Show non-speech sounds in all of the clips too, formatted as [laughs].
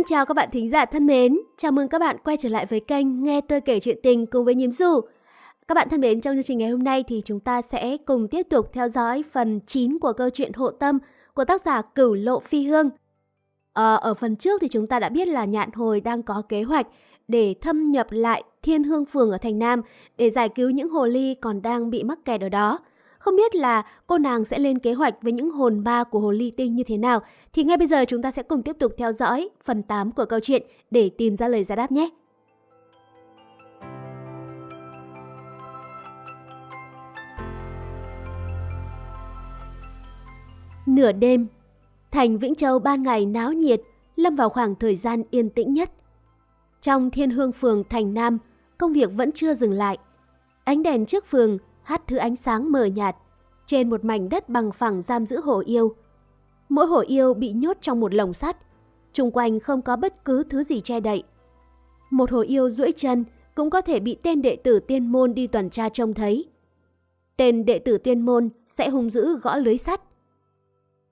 Xin chào các bạn thính giả thân mến, chào mừng các bạn quay trở lại với kênh Nghe tôi kể chuyện tình cùng với Nhím Du. Các bạn thân mến, trong chương trình ngày hôm nay thì chúng ta sẽ cùng tiếp tục theo dõi phần 9 của câu chuyện Hộ Tâm của tác giả Cửu Lộ Phi Hương. À, ở phần trước thì chúng ta đã biết là Nhạn Hồi đang có kế hoạch để thâm nhập lại Thiên Hương Phường ở Thành Nam để giải cứu những hồ ly còn đang bị mắc kẹt ở đó. Không biết là cô nàng sẽ lên kế hoạch với những hồn ma của hồ ly tinh như thế nào thì ngay bây giờ chúng ta sẽ cùng tiếp tục theo dõi phần 8 của câu chuyện để tìm ra lời giải đáp nhé. Nửa đêm, thành Vĩnh Châu ban ngày náo nhiệt, lâm vào khoảng thời gian yên tĩnh nhất. Trong thiên hương phường Thành Nam, công việc vẫn chưa dừng lại. Ánh đèn trước phường hắt thứ ánh sáng mờ nhạt trên một mảnh đất bằng phẳng giam giữ hổ yêu. Mỗi hổ yêu bị nhốt trong một lồng sắt, chung quanh không có bất cứ thứ gì che đậy. Một hổ yêu duỗi chân cũng có thể bị tên đệ tử tiên môn đi tuần tra trông thấy. Tên đệ tử tiên môn sẽ hung dữ gõ lưới sắt.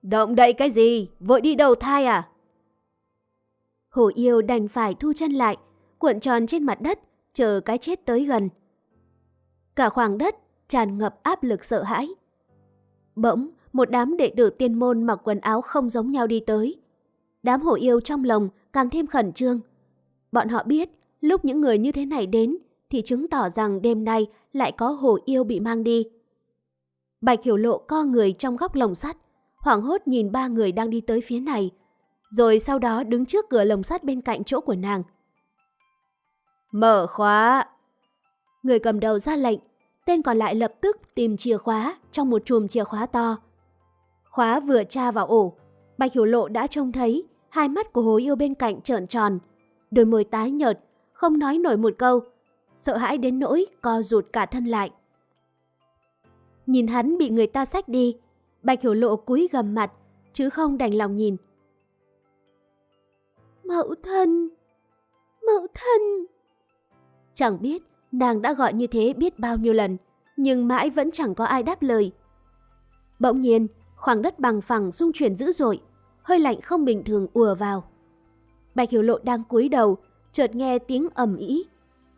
Động đậy cái gì? Vội đi đầu thai à? Hổ yêu đành phải thu chân lại, cuộn tròn trên mặt đất, chờ cái chết tới gần. Cả khoảng đất tràn ngập áp lực sợ hãi. Bỗng, một đám đệ tử tiên môn mặc quần áo không giống nhau đi tới. Đám hổ yêu trong lòng càng thêm khẩn trương. Bọn họ biết, lúc những người như thế này đến, thì chứng tỏ rằng đêm nay lại có hổ yêu bị mang đi. Bạch hiểu lộ co người trong góc lồng sắt, hoảng hốt nhìn ba người đang đi tới phía này, rồi sau đó đứng trước cửa lồng sắt bên cạnh chỗ của nàng. Mở khóa! Người cầm đầu ra lệnh, tên còn lại lập tức tìm chìa khóa trong một chùm chìa khóa to. Khóa vừa tra vào ổ, Bạch Hiểu Lộ đã trông thấy hai mắt của hồ yêu bên cạnh trợn tròn, đôi môi tái nhợt, không nói nổi một câu, sợ hãi đến nỗi co rụt cả thân lại. Nhìn hắn bị người ta xách đi, Bạch Hiểu Lộ cúi gầm mặt, chứ không đành lòng nhìn. Mẫu thân! Mẫu thân! Chẳng biết nàng đã gọi như thế biết bao nhiêu lần, nhưng mãi vẫn chẳng có ai đáp lời. Bỗng nhiên, khoảng đất bằng phẳng rung chuyển dữ dội, hơi lạnh không bình thường ùa vào. Bạch Hiểu Lộ đang cúi đầu, chợt nghe tiếng ầm ĩ.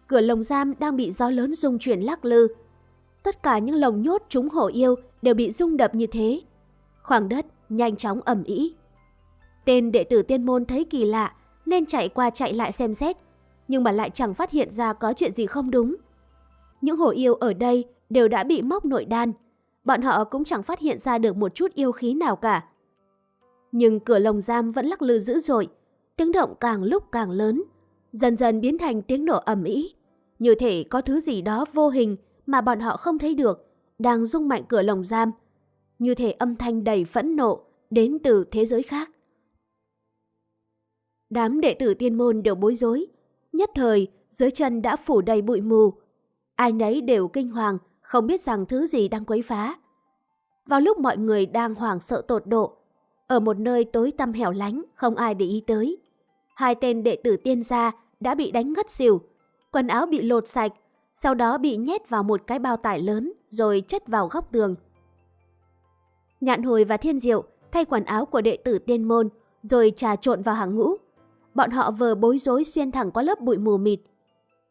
Cửa lồng giam đang bị gió lớn rung chuyển lắc lư. Tất cả những lồng nhốt chúng hổ yêu đều bị rung đập như thế. Khoảng đất nhanh chóng ầm ĩ. Tên đệ tử tiên môn thấy kỳ lạ nên chạy qua chạy lại xem xét, nhưng mà lại chẳng phát hiện ra có chuyện gì không đúng. Những hổ yêu ở đây đều đã bị móc nội đan, bọn họ cũng chẳng phát hiện ra được một chút yêu khí nào cả. Nhưng cửa lồng giam vẫn lắc lư dữ dội, tiếng động càng lúc càng lớn, dần dần biến thành tiếng nổ ầm ĩ, như thể có thứ gì đó vô hình mà bọn họ không thấy được, đang rung mạnh cửa lồng giam, như thể âm thanh đầy phẫn nộ đến từ thế giới khác. Đám đệ tử tiên môn đều bối rối, nhất thời dưới chân đã phủ đầy bụi mù. Ai nấy đều kinh hoàng, không biết rằng thứ gì đang quấy phá. Vào lúc mọi người đang hoảng sợ tột độ, ở một nơi tối tăm hẻo lánh không ai để ý tới. Hai tên đệ tử tiên gia đã bị đánh ngất xỉu, quần áo bị lột sạch, sau đó bị nhét vào một cái bao tải lớn rồi chất vào góc tường. Nhạn hồi và thiên diệu thay quần áo của đệ tử tiên môn rồi trà trộn vào hàng ngũ. Bọn họ vừa bối rối xuyên thẳng qua lớp bụi mù mịt.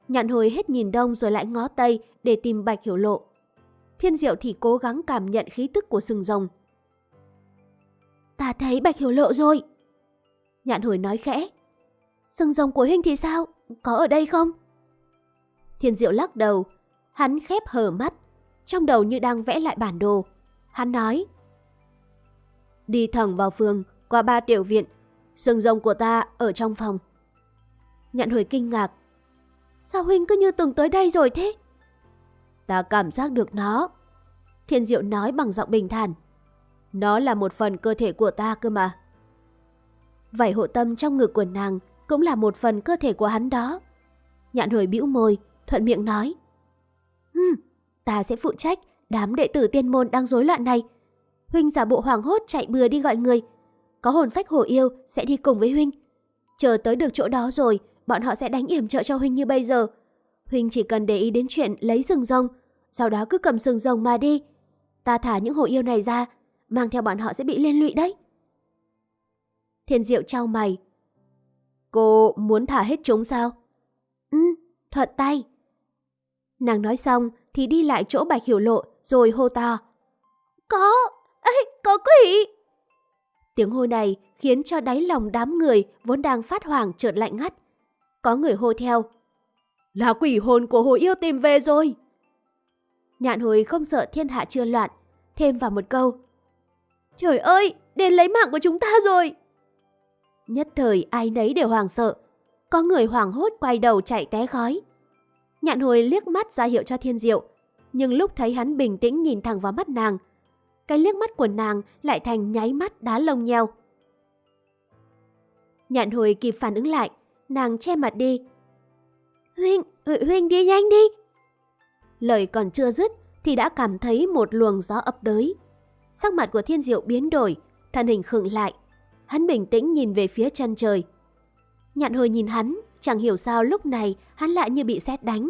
Nhạn hồi hết nhìn đông rồi lại ngó tây để tìm bạch hiểu lộ. Thiên diệu thì cố gắng cảm nhận khí tức của sừng rồng. Ta thấy bạch hiểu lộ rồi. Nhạn hồi nói khẽ. Sừng rồng của Hình thì sao? Có ở đây không? Thiên diệu lắc đầu. Hắn khép hờ mắt. Trong đầu như đang vẽ lại bản đồ. Hắn nói. Đi thẳng vào phường, qua ba tiểu viện. Sừng rồng của ta ở trong phòng. Nhạn hồi kinh ngạc. Sao Huynh cứ như từng tới đây rồi thế? Ta cảm giác được nó. Thiên Diệu nói bằng giọng bình thản. Nó là một phần cơ thể của ta cơ mà. Vảy hộ tâm trong ngực của nàng cũng là một phần cơ thể của hắn đó. Nhạn hồi bĩu môi, thuận miệng nói. Hừm, ta sẽ phụ trách đám đệ tử tiên môn đang rối loạn này. Huynh giả bộ hoàng hốt chạy bừa đi gọi người. Có hồn phách hồ yêu sẽ đi cùng với Huynh. Chờ tới được chỗ đó rồi, bọn họ sẽ đánh yểm trợ cho Huynh như bây giờ. Huynh chỉ cần để ý đến chuyện lấy sừng rồng, sau đó cứ cầm sừng rồng mà đi. Ta thả những hồ yêu này ra, mang theo bọn họ sẽ bị liên lụy đấy. Thiên diệu trao mày. Cô muốn thả hết chúng sao? Ừ, thuận tay. Nàng nói xong thì đi lại chỗ Bạch Hiểu Lộ rồi hô to. Có, ấy có quỷ! Tiếng hô này khiến cho đáy lòng đám người vốn đang phát hoảng trợn lạnh ngắt. Có người hô theo. Là quỷ hồn của hồ yêu tìm về rồi! Nhạn hồi không sợ thiên hạ chưa loạn, thêm vào một câu. Trời ơi, đến lấy mạng của chúng ta rồi! Nhất thời ai nấy đều hoàng sợ. Có người hoảng hốt quay đầu chạy té khói. Nhạn hồi liếc mắt ra hiệu cho thiên diệu. Nhưng lúc thấy hắn bình tĩnh nhìn thẳng vào mắt nàng, cái liếc mắt của nàng lại thành nháy mắt đá lông nheo. Nhạn hồi kịp phản ứng lại, nàng che mặt đi. Huynh, Huynh đi nhanh đi. Lời còn chưa dứt thì đã cảm thấy một luồng gió ập tới. Sắc mặt của thiên diệu biến đổi, thân hình khựng lại. Hắn bình tĩnh nhìn về phía chân trời. Nhạn hồi nhìn hắn, chẳng hiểu sao lúc này hắn lại như bị sét đánh.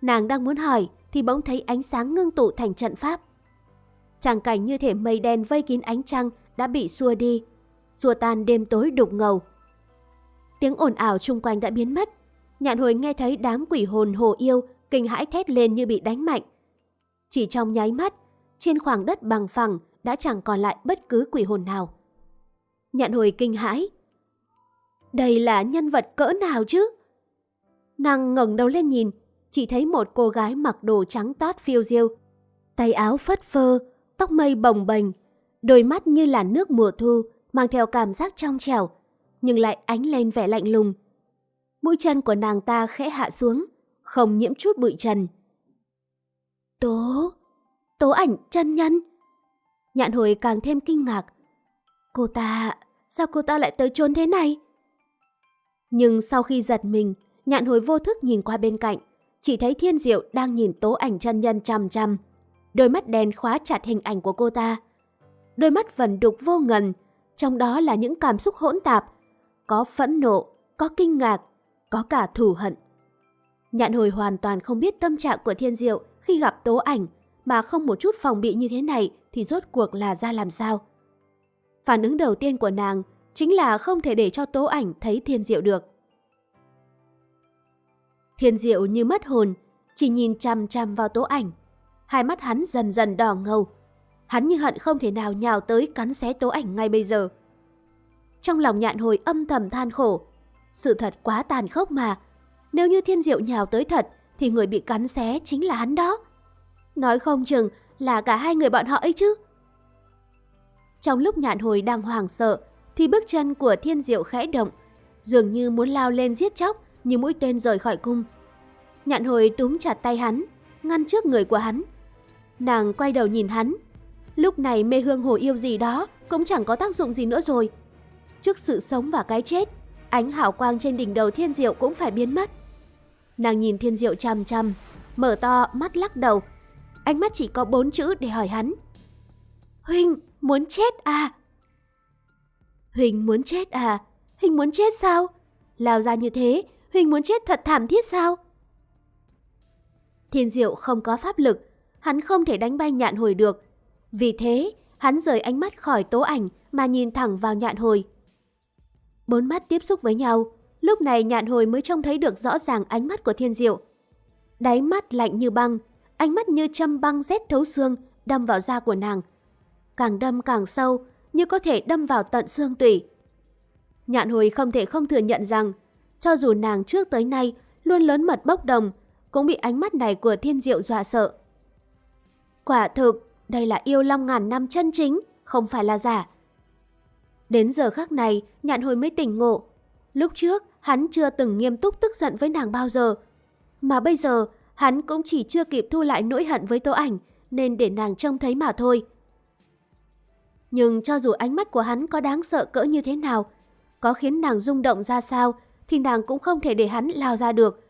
Nàng đang muốn hỏi thì bỗng thấy ánh sáng ngưng tụ thành trận pháp. Tràng cảnh như thể mây đen vây kín ánh trăng đã bị xua đi, xua tan đêm tối đục ngầu. Tiếng ồn ào chung quanh đã biến mất. Nhạn hồi nghe thấy đám quỷ hồn hồ yêu kinh hãi thét lên như bị đánh mạnh. Chỉ trong nháy mắt, trên khoảng đất bằng phẳng đã chẳng còn lại bất cứ quỷ hồn nào. Nhạn hồi kinh hãi. Đây là nhân vật cỡ nào chứ? Nàng ngẩng đầu lên nhìn, chỉ thấy một cô gái mặc đồ trắng toát phiêu diêu. Tay áo phất phơ, tóc mây bồng bềnh, đôi mắt như là nước mùa thu, mang theo cảm giác trong trẻo, nhưng lại ánh lên vẻ lạnh lùng. Mũi chân của nàng ta khẽ hạ xuống, không nhiễm chút bụi trần. Tố, tố ảnh chân nhân. Nhạn hồi càng thêm kinh ngạc. Cô ta, sao cô ta lại tới trốn thế này? Nhưng sau khi giật mình, nhạn hồi vô thức nhìn qua bên cạnh, chỉ thấy thiên diệu đang nhìn tố ảnh chân nhân chằm chằm đôi mắt đen khóa chặt hình ảnh của cô ta. Đôi mắt vần đục vô ngần, trong đó là những cảm xúc hỗn tạp, có phẫn nộ, có kinh ngạc, có cả thù hận. Nhạn hồi hoàn toàn không biết tâm trạng của thiên diệu khi gặp tố ảnh mà không một chút phòng bị như thế này thì rốt cuộc là ra làm sao. Phản ứng đầu tiên của nàng chính là không thể để cho tố ảnh thấy thiên diệu được. Thiên diệu như mất hồn, chỉ nhìn chăm chăm vào tố ảnh, hai mắt hắn dần dần đỏ ngầu. Hắn như hận không thể nào nhào tới cắn xé tố ảnh ngay bây giờ. Trong lòng nhạn hồi âm thầm than khổ. Sự thật quá tàn khốc mà. Nếu như thiên diệu nhào tới thật, thì người bị cắn xé chính là hắn đó. Nói không chừng là cả hai người bọn họ ấy chứ. Trong lúc nhạn hồi đang hoàng sợ, thì bước chân của thiên diệu khẽ động, dường như muốn lao lên giết chóc như mũi tên rời khỏi cung. Nhạn hồi túm chặt tay hắn, ngăn trước người của hắn, Nàng quay đầu nhìn hắn. Lúc này mê hương hồ yêu gì đó cũng chẳng có tác dụng gì nữa rồi. Trước sự sống và cái chết, ánh hảo quang trên đỉnh đầu thiên diệu cũng phải biến mất. Nàng nhìn thiên diệu chằm chằm, mở to mắt lắc đầu. Ánh mắt chỉ có bốn chữ để hỏi hắn. Huynh, muốn chết à? Huynh muốn chết à? Huynh muốn chết sao? Lao ra như thế, Huynh muốn chết thật thảm thiết sao? Thiên diệu không có pháp lực, hắn không thể đánh bay nhạn hồi được. Vì thế, hắn rời ánh mắt khỏi tố ảnh mà nhìn thẳng vào nhạn hồi. Bốn mắt tiếp xúc với nhau, lúc này nhạn hồi mới trông thấy được rõ ràng ánh mắt của thiên diệu. Đáy mắt lạnh như băng, ánh mắt như châm băng rét thấu xương đâm vào da của nàng. Càng đâm càng sâu, như có thể đâm vào tận xương tủy. Nhạn hồi không thể không thừa nhận rằng, cho dù nàng trước tới nay luôn lớn mật bốc đồng, cũng bị ánh mắt này của thiên diệu dọa sợ. Quả thực, đây là yêu long ngàn năm chân chính, không phải là giả. Đến giờ khắc này, nhạn hồi mới tỉnh ngộ. Lúc trước, hắn chưa từng nghiêm túc tức giận với nàng bao giờ. Mà bây giờ, hắn cũng chỉ chưa kịp thu lại nỗi hận với tô ảnh, nên để nàng trông thấy mà thôi. Nhưng cho dù ánh mắt của hắn có đáng sợ cỡ như thế nào, có khiến nàng rung động ra sao, thì nàng cũng không thể để hắn lao ra được.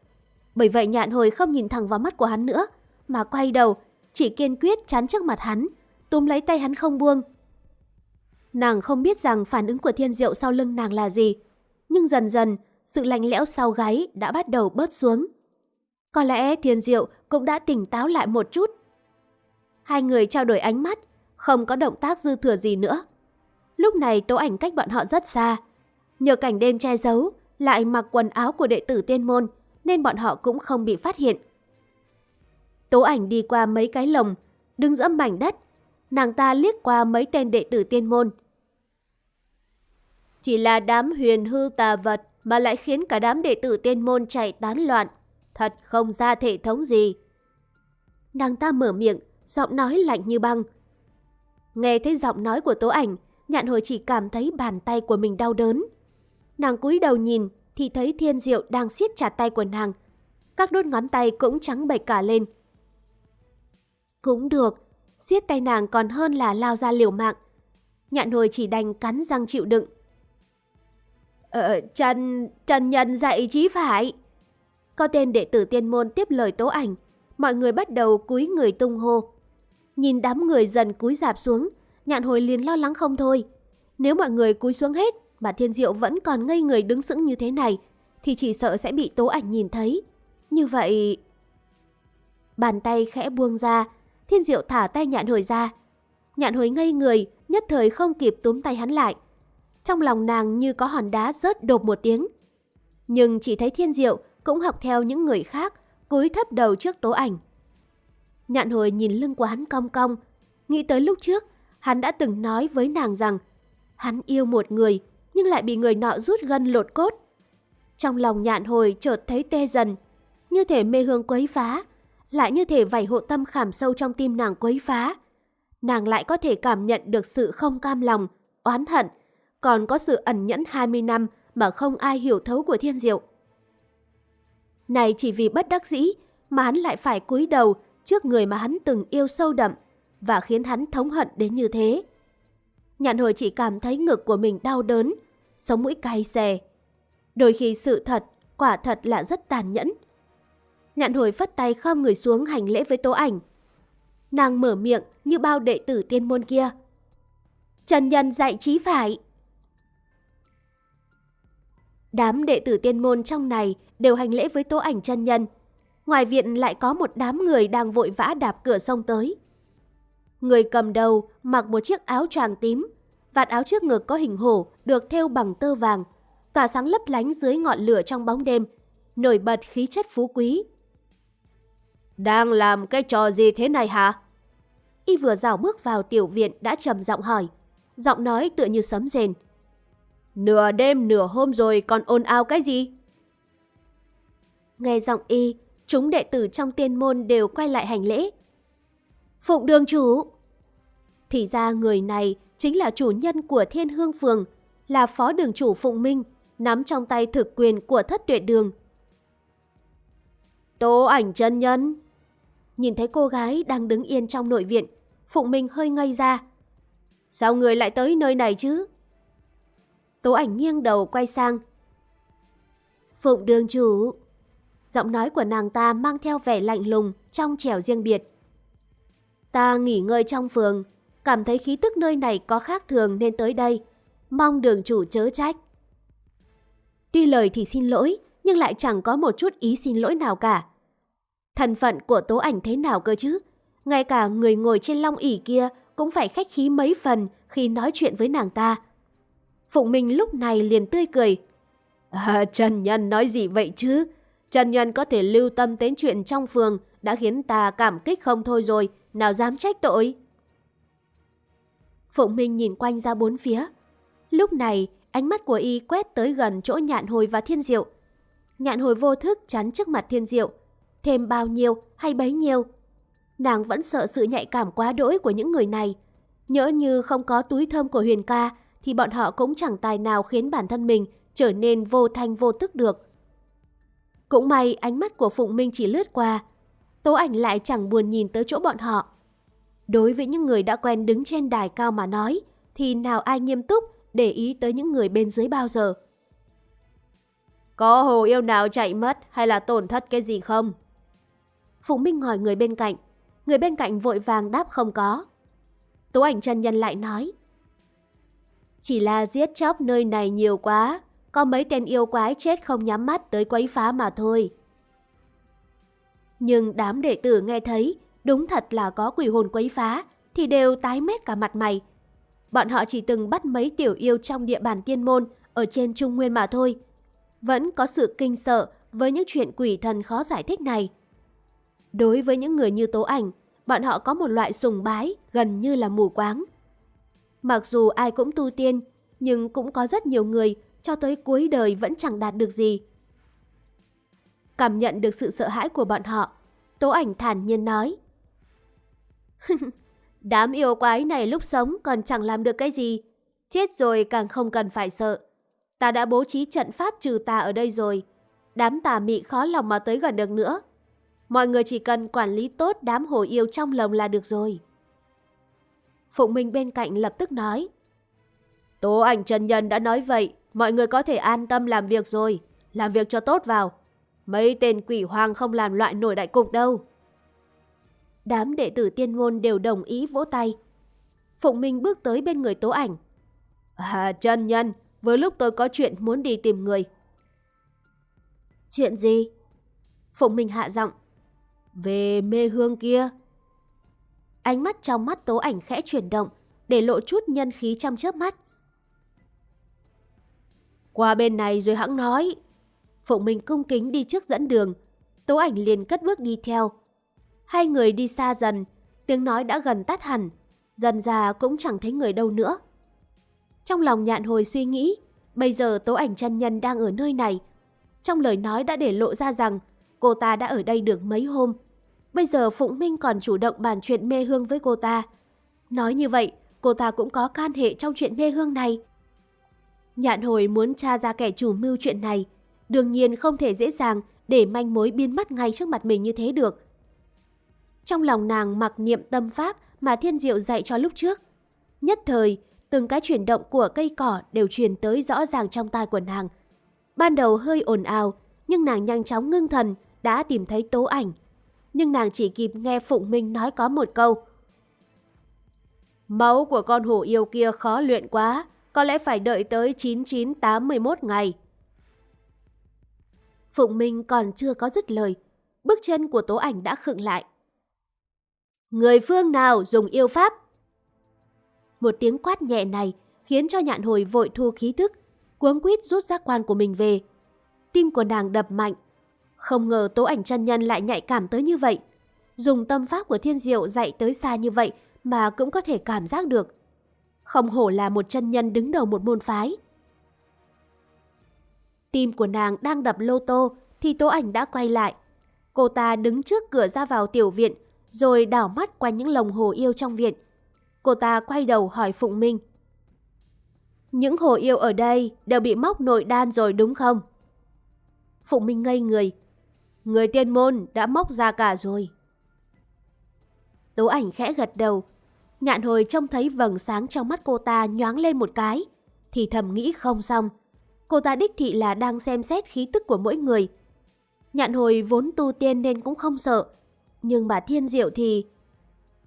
Bởi vậy nhạn hồi không nhìn thẳng vào mắt của hắn nữa, mà quay đầu, chỉ kiên quyết chắn trước mặt hắn, túm lấy tay hắn không buông. Nàng không biết rằng phản ứng của thiên diệu sau lưng nàng là gì, nhưng dần dần, sự lạnh lẽo sau gáy đã bắt đầu bớt xuống. Có lẽ thiên diệu cũng đã tỉnh táo lại một chút. Hai người trao đổi ánh mắt, không có động tác dư thừa gì nữa. Lúc này tố ảnh cách bọn họ rất xa. Nhờ cảnh đêm che giấu, lại mặc quần áo của đệ tử tiên môn, nên bọn họ cũng không bị phát hiện. Tố ảnh đi qua mấy cái lồng, đứng giữa mảnh đất, nàng ta liếc qua mấy tên đệ tử tiên môn. Chỉ là đám huyền hư tà vật mà lại khiến cả đám đệ tử tiên môn chạy tán loạn, thật không ra thể thống gì. Nàng ta mở miệng, giọng nói lạnh như băng. Nghe thấy giọng nói của tố ảnh, nhạn hồi chỉ cảm thấy bàn tay của mình đau đớn. Nàng cúi đầu nhìn thì thấy thiên diệu đang siết chặt tay của nàng. Các đốt ngón tay cũng trắng bệch cả lên. Cũng được, siết tay nàng còn hơn là lao ra liều mạng. Nhạn hồi chỉ đành cắn răng chịu đựng. Ờ, Trần, Trần Nhân dạy chí phải. Có tên đệ tử tiên môn tiếp lời tố ảnh. Mọi người bắt đầu cúi người tung hô. Nhìn đám người dần cúi dạp xuống, nhạn hồi liền lo lắng không thôi. Nếu mọi người cúi xuống hết mà thiên diệu vẫn còn ngây người đứng sững như thế này, thì chỉ sợ sẽ bị tố ảnh nhìn thấy. Như vậy... Bàn tay khẽ buông ra, thiên diệu thả tay nhạn hồi ra. Nhạn hồi ngây người, nhất thời không kịp túm tay hắn lại. Trong lòng nàng như có hòn đá rớt đột một tiếng. Nhưng chỉ thấy thiên diệu cũng học theo những người khác, cúi thấp đầu trước tố ảnh. Nhạn hồi nhìn lưng của hắn cong cong, nghĩ tới lúc trước, hắn đã từng nói với nàng rằng hắn yêu một người nhưng lại bị người nọ rút gân lột cốt. Trong lòng nhạn hồi chợt thấy tê dần, như thể mê hương quấy phá, lại như thể vảy hộ tâm khảm sâu trong tim nàng quấy phá. Nàng lại có thể cảm nhận được sự không cam lòng, oán hận, còn có sự ẩn nhẫn 20 năm mà không ai hiểu thấu của thiên diệu. Này chỉ vì bất đắc dĩ mà hắn lại phải cúi đầu trước người mà hắn từng yêu sâu đậm và khiến hắn thống hận đến như thế. Nhạn hồi chỉ cảm thấy ngực của mình đau đớn, sống mũi cay xè. Đôi khi sự thật, quả thật là rất tàn nhẫn. Nhạn hồi phất tay khom người xuống hành lễ với tố ảnh. Nàng mở miệng như bao đệ tử tiên môn kia. Trần nhân dạy trí phải. Đám đệ tử tiên môn trong này đều hành lễ với tố ảnh chân nhân. Ngoài viện lại có một đám người đang vội vã đạp cửa sông tới. Người cầm đầu mặc một chiếc áo choàng tím, vạt áo trước ngực có hình hổ được thêu bằng tơ vàng, tỏa sáng lấp lánh dưới ngọn lửa trong bóng đêm, nổi bật khí chất phú quý. Đang làm cái trò gì thế này hả? Y vừa rào bước vào tiểu viện đã trầm giọng hỏi, giọng nói tựa như sấm rền. Nửa đêm nửa hôm rồi còn ồn ào cái gì? Nghe giọng y, chúng đệ tử trong tiên môn đều quay lại hành lễ. Phụng đường chủ! Thì ra người này chính là chủ nhân của Thiên Hương Phường, là phó đường chủ Phụng Minh, nắm trong tay thực quyền của thất tuệ đường. Tố ảnh chân nhân! Nhìn thấy cô gái đang đứng yên trong nội viện, Phụng Minh hơi ngây ra. Sao người lại tới nơi này chứ? Tố ảnh nghiêng đầu quay sang. Phụng đường chủ! Giọng nói của nàng ta mang theo vẻ lạnh lùng, trong trẻo riêng biệt. Ta nghỉ ngơi trong phường, cảm thấy khí tức nơi này có khác thường nên tới đây. Mong đường chủ chớ trách. Tuy lời thì xin lỗi, nhưng lại chẳng có một chút ý xin lỗi nào cả thân phận của tố ảnh thế nào cơ chứ? Ngay cả người ngồi trên long ỷ kia cũng phải khách khí mấy phần khi nói chuyện với nàng ta. Phụng Minh lúc này liền tươi cười. À, Trần Nhân nói gì vậy chứ? Trần Nhân có thể lưu tâm đến chuyện trong phường đã khiến ta cảm kích không thôi rồi, nào dám trách tội. Phụng Minh nhìn quanh ra bốn phía. Lúc này, ánh mắt của y quét tới gần chỗ nhạn hồi và thiên diệu. Nhạn hồi vô thức chắn trước mặt thiên diệu. Thêm bao nhiêu hay bấy nhiêu. Nàng vẫn sợ sự nhạy cảm quá đỗi của những người này. Nhỡ như không có túi thơm của huyền ca thì bọn họ cũng chẳng tài nào khiến bản thân mình trở nên vô thanh vô tức được. Cũng may ánh mắt của Phụng Minh chỉ lướt qua. Tố ảnh lại chẳng buồn nhìn tới chỗ bọn họ. Đối với những người đã quen đứng trên đài cao mà nói, thì nào ai nghiêm túc để ý tới những người bên dưới bao giờ. Có hồ yêu nào chạy mất hay là tổn thất cái gì không? Phụng Minh hỏi người bên cạnh. Người bên cạnh vội vàng đáp không có. Tố ảnh chân nhân lại nói. Chỉ là giết chóc nơi này nhiều quá, có mấy tên yêu quái chết không nhắm mắt tới quấy phá mà thôi. Nhưng đám đệ tử nghe thấy, đúng thật là có quỷ hồn quấy phá, thì đều tái mét cả mặt mày. Bọn họ chỉ từng bắt mấy tiểu yêu trong địa bàn tiên môn ở trên Trung Nguyên mà thôi. vẫn có sự kinh sợ với những chuyện quỷ thần khó giải thích này. Đối với những người như Tố Ảnh, bọn họ có một loại sùng bái gần như là mù quáng. Mặc dù ai cũng tu tiên, nhưng cũng có rất nhiều người cho tới cuối đời vẫn chẳng đạt được gì. Cảm nhận được sự sợ hãi của bọn họ, Tố Ảnh thản nhiên nói. [laughs] Đám yêu quái này lúc sống còn chẳng làm được cái gì, chết rồi càng không cần phải sợ. Ta đã bố trí trận pháp trừ tà ở đây rồi, đám tà mị khó lòng mà tới gần được nữa. Mọi người chỉ cần quản lý tốt đám hồ yêu trong lòng là được rồi. Phụng Minh bên cạnh lập tức nói. Tố ảnh Trần Nhân đã nói vậy, mọi người có thể an tâm làm việc rồi, làm việc cho tốt vào. Mấy tên quỷ hoàng không làm loại nổi đại cục đâu. Đám đệ tử tiên ngôn đều đồng ý vỗ tay. Phụng Minh bước tới bên người tố ảnh. À, Trần Nhân, với lúc tôi có chuyện muốn đi tìm người. Chuyện gì? Phụng Minh hạ giọng. Về mê hương kia. Ánh mắt trong mắt tố ảnh khẽ chuyển động, để lộ chút nhân khí trong chớp mắt. Qua bên này rồi hãng nói. Phụng Minh cung kính đi trước dẫn đường. Tố ảnh liền cất bước đi theo. Hai người đi xa dần, tiếng nói đã gần tắt hẳn. Dần ra cũng chẳng thấy người đâu nữa. Trong lòng nhạn hồi suy nghĩ, bây giờ tố ảnh chân nhân đang ở nơi này. Trong lời nói đã để lộ ra rằng cô ta đã ở đây được mấy hôm. Bây giờ Phụng Minh còn chủ động bàn chuyện mê hương với cô ta. Nói như vậy, cô ta cũng có can hệ trong chuyện mê hương này. Nhạn hồi muốn tra ra kẻ chủ mưu chuyện này, đương nhiên không thể dễ dàng để manh mối biến mất ngay trước mặt mình như thế được. Trong lòng nàng mặc niệm tâm pháp mà thiên diệu dạy cho lúc trước. Nhất thời, từng cái chuyển động của cây cỏ đều truyền tới rõ ràng trong tai của nàng. Ban đầu hơi ồn ào, nhưng nàng nhanh chóng ngưng thần, đã tìm thấy tố ảnh. Nhưng nàng chỉ kịp nghe Phụng Minh nói có một câu. Máu của con hổ yêu kia khó luyện quá, có lẽ phải đợi tới 9981 ngày. Phụng Minh còn chưa có dứt lời, bước chân của tố ảnh đã khựng lại. Người phương nào dùng yêu pháp? Một tiếng quát nhẹ này khiến cho nhạn hồi vội thu khí thức, cuống quýt rút giác quan của mình về. Tim của nàng đập mạnh. Không ngờ tố ảnh chân nhân lại nhạy cảm tới như vậy. Dùng tâm pháp của thiên diệu dạy tới xa như vậy mà cũng có thể cảm giác được. Không hổ là một chân nhân đứng đầu một môn phái. Tim của nàng đang đập lô tô thì tố ảnh đã quay lại. Cô ta đứng trước cửa ra vào tiểu viện rồi đảo mắt qua những lồng hồ yêu trong viện. Cô ta quay đầu hỏi Phụng Minh. Những hồ yêu ở đây đều bị móc nội đan rồi đúng không? Phụng Minh ngây người. Người tiên môn đã móc ra cả rồi. Tố ảnh khẽ gật đầu. Nhạn hồi trông thấy vầng sáng trong mắt cô ta nhoáng lên một cái. Thì thầm nghĩ không xong. Cô ta đích thị là đang xem xét khí tức của mỗi người. Nhạn hồi vốn tu tiên nên cũng không sợ. Nhưng bà thiên diệu thì...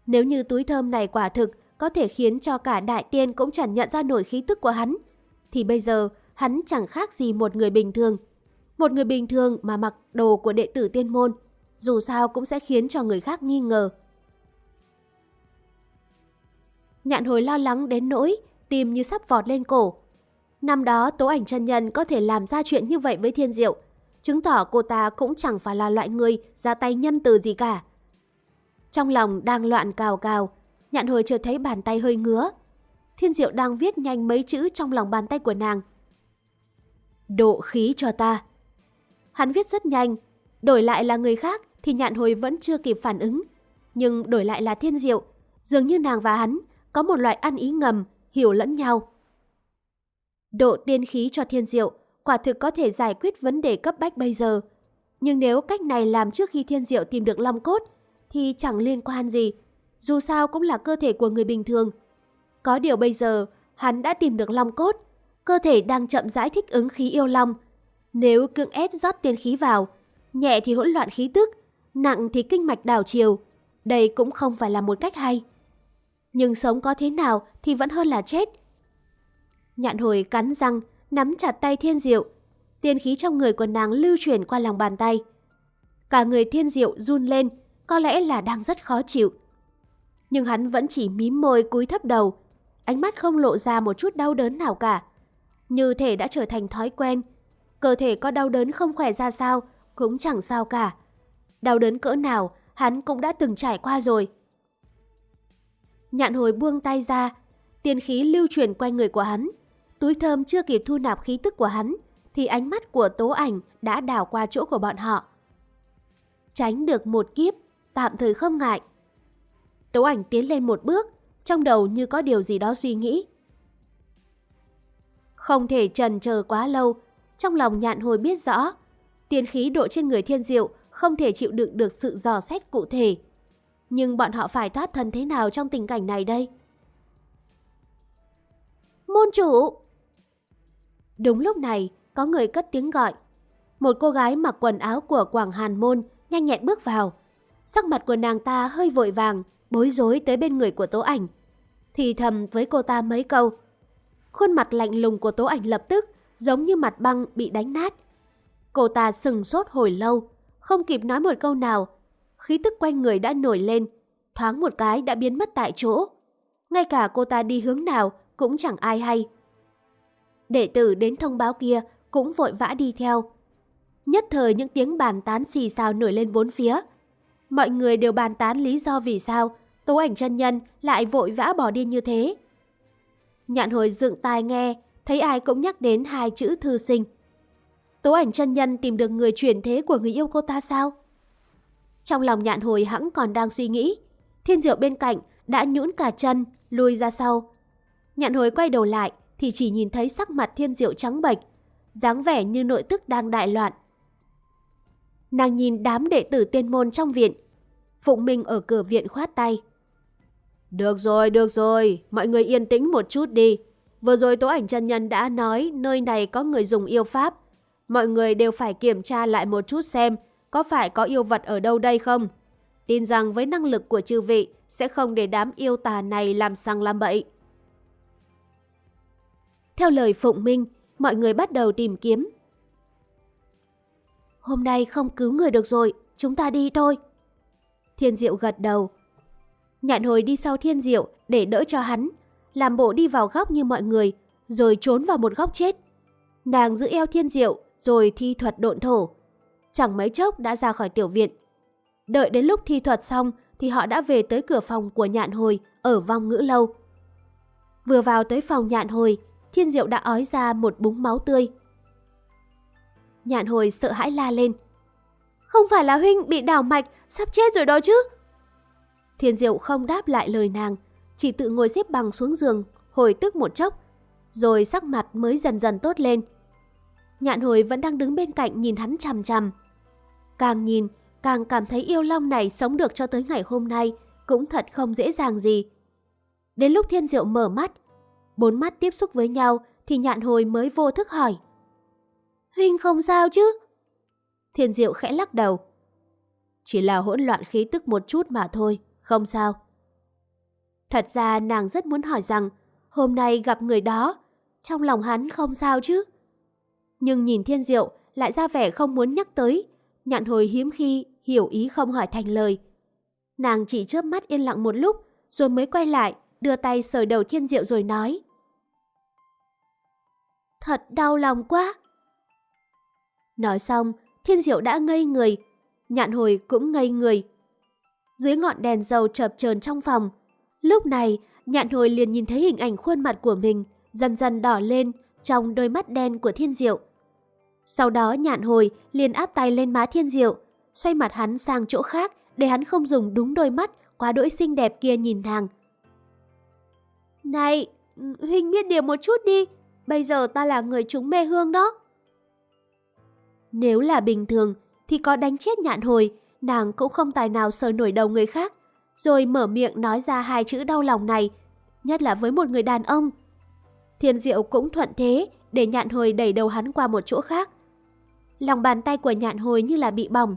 Nếu như túi thơm này quả thực có thể khiến cho cả đại tiên cũng chẳng nhận ra nổi khí tức của hắn, thì bây giờ hắn chẳng khác gì một người bình thường. Một người bình thường mà mặc đồ của đệ tử tiên môn, dù sao cũng sẽ khiến cho người khác nghi ngờ. Nhạn hồi lo lắng đến nỗi, tim như sắp vọt lên cổ. Năm đó tố ảnh chân nhân có thể làm ra chuyện như vậy với thiên diệu, chứng tỏ cô ta cũng chẳng phải là loại người ra tay nhân từ gì cả. Trong lòng đang loạn cào cào, nhạn hồi chợt thấy bàn tay hơi ngứa. Thiên diệu đang viết nhanh mấy chữ trong lòng bàn tay của nàng. Độ khí cho ta. Hắn viết rất nhanh, đổi lại là người khác thì nhạn hồi vẫn chưa kịp phản ứng. Nhưng đổi lại là thiên diệu, dường như nàng và hắn có một loại ăn ý ngầm, hiểu lẫn nhau. Độ tiên khí cho thiên diệu quả thực có thể giải quyết vấn đề cấp bách bây giờ. Nhưng nếu cách này làm trước khi thiên diệu tìm được long cốt, thì chẳng liên quan gì. Dù sao cũng là cơ thể của người bình thường. Có điều bây giờ, hắn đã tìm được long cốt. Cơ thể đang chậm rãi thích ứng khí yêu long. Nếu cưỡng ép rót tiên khí vào, nhẹ thì hỗn loạn khí tức, nặng thì kinh mạch đảo chiều. Đây cũng không phải là một cách hay. Nhưng sống có thế nào thì vẫn hơn là chết. Nhạn hồi cắn răng, nắm chặt tay thiên diệu. Tiên khí trong người của nàng lưu chuyển qua lòng bàn tay. Cả người thiên diệu run lên, có lẽ là đang rất khó chịu. Nhưng hắn vẫn chỉ mím môi cúi thấp đầu, ánh mắt không lộ ra một chút đau đớn nào cả. Như thể đã trở thành thói quen cơ thể có đau đớn không khỏe ra sao, cũng chẳng sao cả. Đau đớn cỡ nào, hắn cũng đã từng trải qua rồi. Nhạn hồi buông tay ra, tiên khí lưu chuyển quanh người của hắn. Túi thơm chưa kịp thu nạp khí tức của hắn, thì ánh mắt của tố ảnh đã đảo qua chỗ của bọn họ. Tránh được một kiếp, tạm thời không ngại. Tố ảnh tiến lên một bước, trong đầu như có điều gì đó suy nghĩ. Không thể trần chờ quá lâu, trong lòng nhạn hồi biết rõ, tiên khí độ trên người thiên diệu không thể chịu đựng được sự dò xét cụ thể. Nhưng bọn họ phải thoát thân thế nào trong tình cảnh này đây? Môn chủ! Đúng lúc này, có người cất tiếng gọi. Một cô gái mặc quần áo của Quảng Hàn Môn nhanh nhẹn bước vào. Sắc mặt của nàng ta hơi vội vàng, bối rối tới bên người của Tố Ảnh. Thì thầm với cô ta mấy câu. Khuôn mặt lạnh lùng của Tố Ảnh lập tức giống như mặt băng bị đánh nát. Cô ta sừng sốt hồi lâu, không kịp nói một câu nào. Khí tức quanh người đã nổi lên, thoáng một cái đã biến mất tại chỗ. Ngay cả cô ta đi hướng nào cũng chẳng ai hay. Đệ tử đến thông báo kia cũng vội vã đi theo. Nhất thời những tiếng bàn tán xì xào nổi lên bốn phía. Mọi người đều bàn tán lý do vì sao tố ảnh chân nhân lại vội vã bỏ đi như thế. Nhạn hồi dựng tai nghe, thấy ai cũng nhắc đến hai chữ thư sinh. Tố ảnh chân nhân tìm được người chuyển thế của người yêu cô ta sao? Trong lòng nhạn hồi hãng còn đang suy nghĩ, thiên diệu bên cạnh đã nhũn cả chân, lùi ra sau. Nhạn hồi quay đầu lại thì chỉ nhìn thấy sắc mặt thiên diệu trắng bệch, dáng vẻ như nội tức đang đại loạn. Nàng nhìn đám đệ tử tiên môn trong viện, Phụng Minh ở cửa viện khoát tay. Được rồi, được rồi, mọi người yên tĩnh một chút đi. Vừa rồi Tố Ảnh chân Nhân đã nói nơi này có người dùng yêu pháp. Mọi người đều phải kiểm tra lại một chút xem có phải có yêu vật ở đâu đây không. Tin rằng với năng lực của chư vị sẽ không để đám yêu tà này làm sang làm bậy. Theo lời Phụng Minh, mọi người bắt đầu tìm kiếm. Hôm nay không cứu người được rồi, chúng ta đi thôi. Thiên Diệu gật đầu. Nhạn hồi đi sau Thiên Diệu để đỡ cho hắn, làm bộ đi vào góc như mọi người, rồi trốn vào một góc chết. Nàng giữ eo Thiên Diệu, rồi thi thuật độn thổ. Chẳng mấy chốc đã ra khỏi tiểu viện. Đợi đến lúc thi thuật xong thì họ đã về tới cửa phòng của nhạn hồi ở vong ngữ lâu. Vừa vào tới phòng nhạn hồi, Thiên Diệu đã ói ra một búng máu tươi. Nhạn hồi sợ hãi la lên. Không phải là huynh bị đảo mạch, sắp chết rồi đó chứ. Thiên Diệu không đáp lại lời nàng, chỉ tự ngồi xếp bằng xuống giường, hồi tức một chốc, rồi sắc mặt mới dần dần tốt lên. Nhạn hồi vẫn đang đứng bên cạnh nhìn hắn chằm chằm. Càng nhìn, càng cảm thấy yêu long này sống được cho tới ngày hôm nay cũng thật không dễ dàng gì. Đến lúc Thiên Diệu mở mắt, bốn mắt tiếp xúc với nhau thì nhạn hồi mới vô thức hỏi. Huynh không sao chứ? Thiên Diệu khẽ lắc đầu. Chỉ là hỗn loạn khí tức một chút mà thôi, không sao. Thật ra nàng rất muốn hỏi rằng hôm nay gặp người đó, trong lòng hắn không sao chứ. Nhưng nhìn Thiên Diệu lại ra vẻ không muốn nhắc tới, nhạn hồi hiếm khi hiểu ý không hỏi thành lời. Nàng chỉ chớp mắt yên lặng một lúc rồi mới quay lại, đưa tay sờ đầu Thiên Diệu rồi nói. Thật đau lòng quá. Nói xong, Thiên Diệu đã ngây người, nhạn hồi cũng ngây người. Dưới ngọn đèn dầu chập chờn trong phòng, lúc này nhạn hồi liền nhìn thấy hình ảnh khuôn mặt của mình dần dần đỏ lên trong đôi mắt đen của Thiên Diệu. Sau đó nhạn hồi liền áp tay lên má Thiên Diệu, xoay mặt hắn sang chỗ khác để hắn không dùng đúng đôi mắt quá đỗi xinh đẹp kia nhìn nàng. Này, Huynh biết điều một chút đi, bây giờ ta là người chúng mê hương đó. Nếu là bình thường thì có đánh chết nhạn hồi, nàng cũng không tài nào sờ nổi đầu người khác, rồi mở miệng nói ra hai chữ đau lòng này, nhất là với một người đàn ông. Thiên diệu cũng thuận thế để nhạn hồi đẩy đầu hắn qua một chỗ khác. Lòng bàn tay của nhạn hồi như là bị bỏng.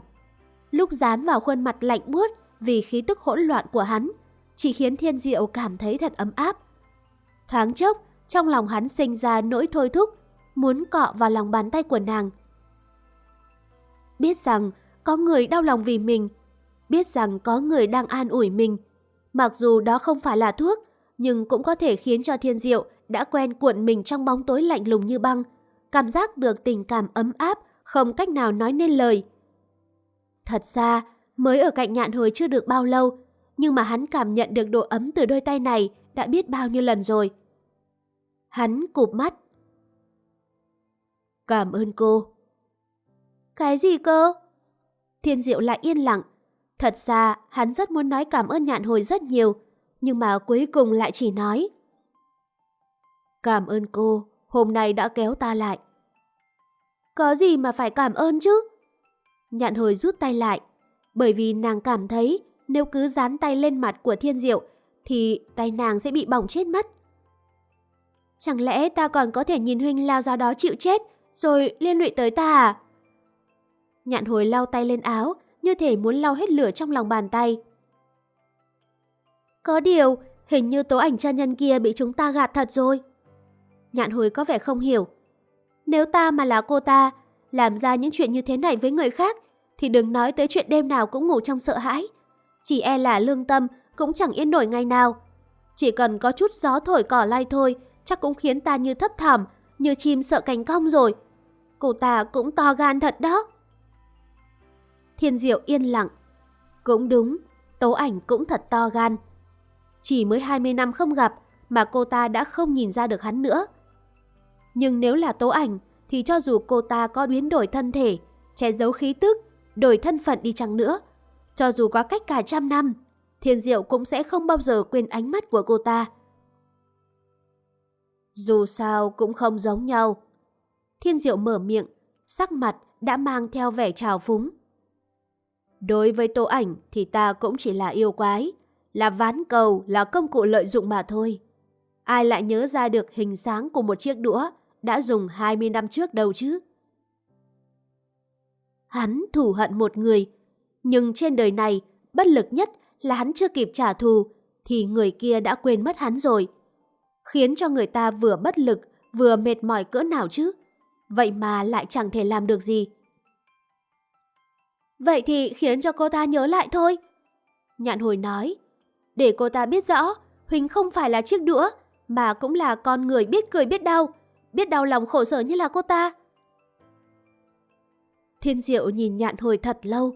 Lúc dán vào khuôn mặt lạnh buốt vì khí tức hỗn loạn của hắn, chỉ khiến thiên diệu cảm thấy thật ấm áp. Thoáng chốc, trong lòng hắn sinh ra nỗi thôi thúc, muốn cọ vào lòng bàn tay của nàng. Biết rằng có người đau lòng vì mình, biết rằng có người đang an ủi mình. Mặc dù đó không phải là thuốc, nhưng cũng có thể khiến cho thiên diệu đã quen cuộn mình trong bóng tối lạnh lùng như băng, cảm giác được tình cảm ấm áp, không cách nào nói nên lời. Thật ra, mới ở cạnh nhạn hồi chưa được bao lâu, nhưng mà hắn cảm nhận được độ ấm từ đôi tay này đã biết bao nhiêu lần rồi. Hắn cụp mắt. Cảm ơn cô. Cái gì cơ? Thiên Diệu lại yên lặng. Thật ra, hắn rất muốn nói cảm ơn nhạn hồi rất nhiều, nhưng mà cuối cùng lại chỉ nói. Cảm ơn cô, hôm nay đã kéo ta lại. Có gì mà phải cảm ơn chứ? Nhạn hồi rút tay lại, bởi vì nàng cảm thấy nếu cứ dán tay lên mặt của thiên diệu thì tay nàng sẽ bị bỏng chết mất. Chẳng lẽ ta còn có thể nhìn huynh lao ra đó chịu chết rồi liên lụy tới ta à? Nhạn hồi lau tay lên áo, như thể muốn lau hết lửa trong lòng bàn tay. Có điều, hình như tố ảnh chân nhân kia bị chúng ta gạt thật rồi. Nhạn hồi có vẻ không hiểu. Nếu ta mà là cô ta, làm ra những chuyện như thế này với người khác, thì đừng nói tới chuyện đêm nào cũng ngủ trong sợ hãi. Chỉ e là lương tâm cũng chẳng yên nổi ngày nào. Chỉ cần có chút gió thổi cỏ lay thôi, chắc cũng khiến ta như thấp thỏm, như chim sợ cánh cong rồi. Cô ta cũng to gan thật đó. Thiên Diệu yên lặng. Cũng đúng, tố ảnh cũng thật to gan. Chỉ mới 20 năm không gặp mà cô ta đã không nhìn ra được hắn nữa. Nhưng nếu là tố ảnh thì cho dù cô ta có biến đổi thân thể, che giấu khí tức, đổi thân phận đi chăng nữa, cho dù có cách cả trăm năm, Thiên Diệu cũng sẽ không bao giờ quên ánh mắt của cô ta. Dù sao cũng không giống nhau. Thiên Diệu mở miệng, sắc mặt đã mang theo vẻ trào phúng. Đối với tổ ảnh thì ta cũng chỉ là yêu quái, là ván cầu, là công cụ lợi dụng mà thôi. Ai lại nhớ ra được hình dáng của một chiếc đũa đã dùng 20 năm trước đâu chứ? Hắn thù hận một người, nhưng trên đời này, bất lực nhất là hắn chưa kịp trả thù, thì người kia đã quên mất hắn rồi. Khiến cho người ta vừa bất lực, vừa mệt mỏi cỡ nào chứ? Vậy mà lại chẳng thể làm được gì. Vậy thì khiến cho cô ta nhớ lại thôi. Nhạn hồi nói, để cô ta biết rõ, Huỳnh không phải là chiếc đũa, mà cũng là con người biết cười biết đau, biết đau lòng khổ sở như là cô ta. Thiên Diệu nhìn nhạn hồi thật lâu,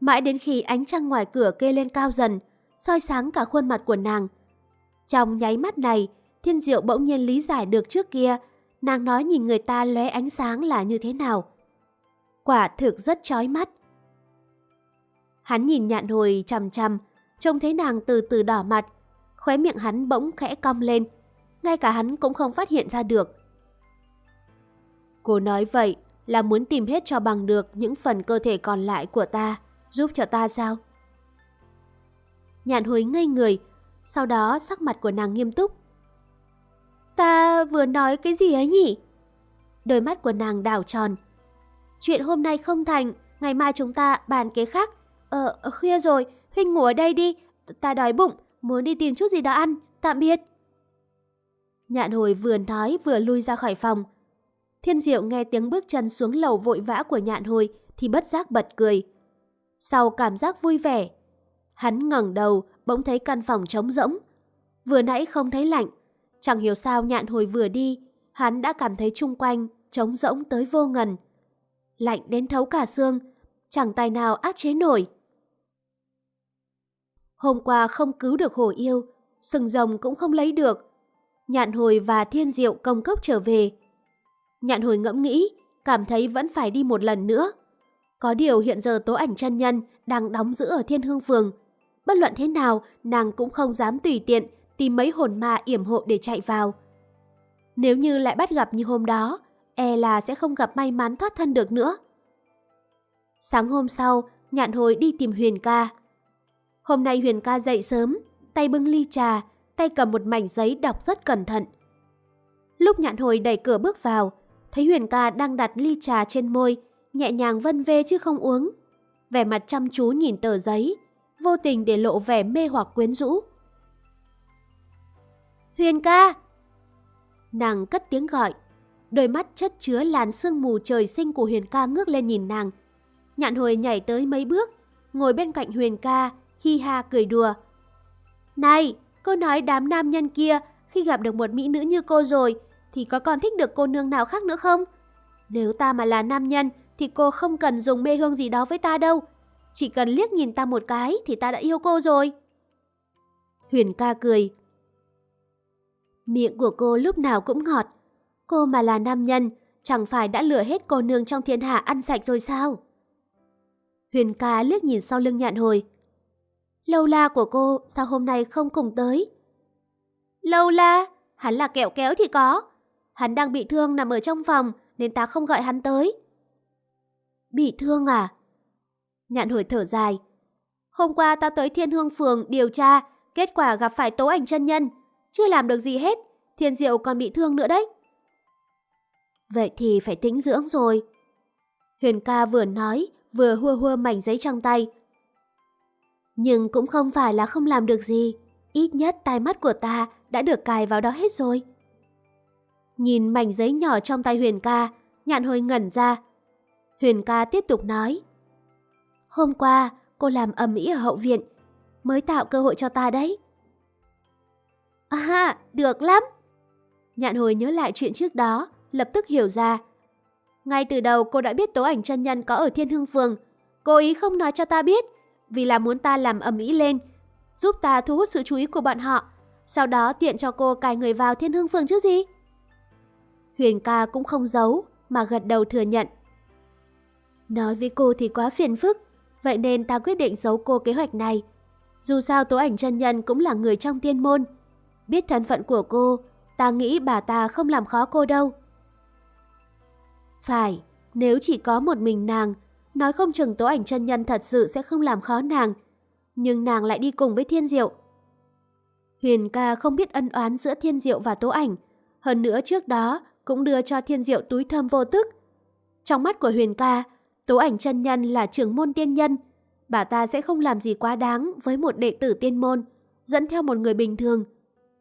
mãi đến khi ánh trăng ngoài cửa kê lên cao dần, soi sáng cả khuôn mặt của nàng. Trong nháy mắt này, Thiên Diệu bỗng nhiên lý giải được trước kia, nàng nói nhìn người ta lóe ánh sáng là như thế nào. Quả thực rất chói mắt. Hắn nhìn nhạn hồi chằm chằm, trông thấy nàng từ từ đỏ mặt, khóe miệng hắn bỗng khẽ cong lên, ngay cả hắn cũng không phát hiện ra được. Cô nói vậy là muốn tìm hết cho bằng được những phần cơ thể còn lại của ta, giúp cho ta sao? Nhạn hồi ngây người, sau đó sắc mặt của nàng nghiêm túc. Ta vừa nói cái gì ấy nhỉ? Đôi mắt của nàng đảo tròn. Chuyện hôm nay không thành, ngày mai chúng ta bàn kế khác. Ờ, khuya rồi, Huynh ngủ ở đây đi. Ta đói bụng, muốn đi tìm chút gì đó ăn. Tạm biệt. Nhạn hồi vừa nói vừa lui ra khỏi phòng. Thiên Diệu nghe tiếng bước chân xuống lầu vội vã của nhạn hồi thì bất giác bật cười. Sau cảm giác vui vẻ, hắn ngẩng đầu bỗng thấy căn phòng trống rỗng. Vừa nãy không thấy lạnh, chẳng hiểu sao nhạn hồi vừa đi, hắn đã cảm thấy chung quanh trống rỗng tới vô ngần. Lạnh đến thấu cả xương, chẳng tài nào áp chế nổi. Hôm qua không cứu được hồ yêu, sừng rồng cũng không lấy được. Nhạn hồi và thiên diệu công cốc trở về. Nhạn hồi ngẫm nghĩ, cảm thấy vẫn phải đi một lần nữa. Có điều hiện giờ tố ảnh chân nhân đang đóng giữ ở thiên hương phường. Bất luận thế nào, nàng cũng không dám tùy tiện tìm mấy hồn ma yểm hộ để chạy vào. Nếu như lại bắt gặp như hôm đó, e là sẽ không gặp may mắn thoát thân được nữa. Sáng hôm sau, nhạn hồi đi tìm Huyền ca. Hôm nay Huyền ca dậy sớm, tay bưng ly trà, tay cầm một mảnh giấy đọc rất cẩn thận. Lúc nhạn hồi đẩy cửa bước vào, thấy Huyền ca đang đặt ly trà trên môi, nhẹ nhàng vân vê chứ không uống. Vẻ mặt chăm chú nhìn tờ giấy, vô tình để lộ vẻ mê hoặc quyến rũ. Huyền ca! Nàng cất tiếng gọi, đôi mắt chất chứa làn sương mù trời sinh của Huyền ca ngước lên nhìn nàng. Nhạn hồi nhảy tới mấy bước, ngồi bên cạnh Huyền ca, hi ha cười đùa. Này, cô nói đám nam nhân kia khi gặp được một mỹ nữ như cô rồi thì có còn thích được cô nương nào khác nữa không? Nếu ta mà là nam nhân thì cô không cần dùng mê hương gì đó với ta đâu. Chỉ cần liếc nhìn ta một cái thì ta đã yêu cô rồi. Huyền ca cười. Miệng của cô lúc nào cũng ngọt. Cô mà là nam nhân, chẳng phải đã lừa hết cô nương trong thiên hạ ăn sạch rồi sao? Huyền ca liếc nhìn sau lưng nhạn hồi. Lâu la của cô sao hôm nay không cùng tới? Lâu la? Hắn là kẹo kéo thì có. Hắn đang bị thương nằm ở trong phòng nên ta không gọi hắn tới. Bị thương à? Nhạn hồi thở dài. Hôm qua ta tới Thiên Hương Phường điều tra, kết quả gặp phải tố ảnh chân nhân. Chưa làm được gì hết, Thiên Diệu còn bị thương nữa đấy. Vậy thì phải tĩnh dưỡng rồi. Huyền ca vừa nói, vừa hua hua mảnh giấy trong tay. Nhưng cũng không phải là không làm được gì. Ít nhất tai mắt của ta đã được cài vào đó hết rồi. Nhìn mảnh giấy nhỏ trong tay Huyền ca, nhạn hồi ngẩn ra. Huyền ca tiếp tục nói. Hôm qua, cô làm ầm ĩ ở hậu viện, mới tạo cơ hội cho ta đấy. À, được lắm. Nhạn hồi nhớ lại chuyện trước đó, lập tức hiểu ra. Ngay từ đầu cô đã biết tố ảnh chân nhân có ở Thiên Hưng Phường. Cô ý không nói cho ta biết, vì là muốn ta làm ầm ĩ lên, giúp ta thu hút sự chú ý của bọn họ. Sau đó tiện cho cô cài người vào Thiên hương Phường chứ gì. Huyền ca cũng không giấu, mà gật đầu thừa nhận. Nói với cô thì quá phiền phức, vậy nên ta quyết định giấu cô kế hoạch này. Dù sao tố ảnh chân nhân cũng là người trong tiên môn. Biết thân phận của cô, ta nghĩ bà ta không làm khó cô đâu. Phải, nếu chỉ có một mình nàng, nói không chừng tố ảnh chân nhân thật sự sẽ không làm khó nàng. Nhưng nàng lại đi cùng với thiên diệu. Huyền ca không biết ân oán giữa thiên diệu và tố ảnh. Hơn nữa trước đó cũng đưa cho thiên diệu túi thơm vô tức. Trong mắt của Huyền ca, tố ảnh chân nhân là trưởng môn tiên nhân. Bà ta sẽ không làm gì quá đáng với một đệ tử tiên môn, dẫn theo một người bình thường.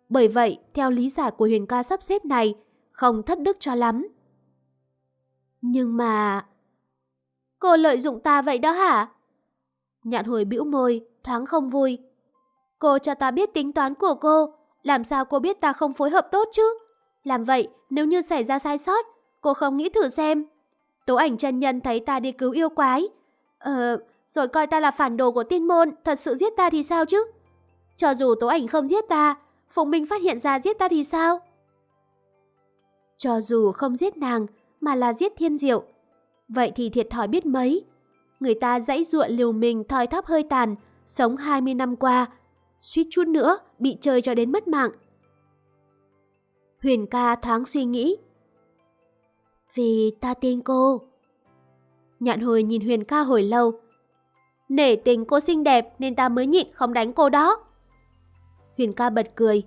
Bởi vậy, theo lý giải của Huyền ca sắp xếp này, không thất đức cho lắm. Nhưng mà... Cô lợi dụng ta vậy đó hả? Nhạn hồi bĩu môi, thoáng không vui. Cô cho ta biết tính toán của cô, làm sao cô biết ta không phối hợp tốt chứ? Làm vậy, nếu như xảy ra sai sót, cô không nghĩ thử xem. Tố ảnh chân nhân thấy ta đi cứu yêu quái. Ờ, rồi coi ta là phản đồ của tiên môn, thật sự giết ta thì sao chứ? Cho dù tố ảnh không giết ta, Phùng Minh phát hiện ra giết ta thì sao? Cho dù không giết nàng, mà là giết thiên diệu. Vậy thì thiệt thòi biết mấy. Người ta dãy ruộng liều mình thoi thóp hơi tàn, sống 20 năm qua, suýt chút nữa bị chơi cho đến mất mạng. Huyền ca thoáng suy nghĩ. Vì ta tin cô. Nhạn hồi nhìn Huyền ca hồi lâu. Nể tình cô xinh đẹp nên ta mới nhịn không đánh cô đó. Huyền ca bật cười.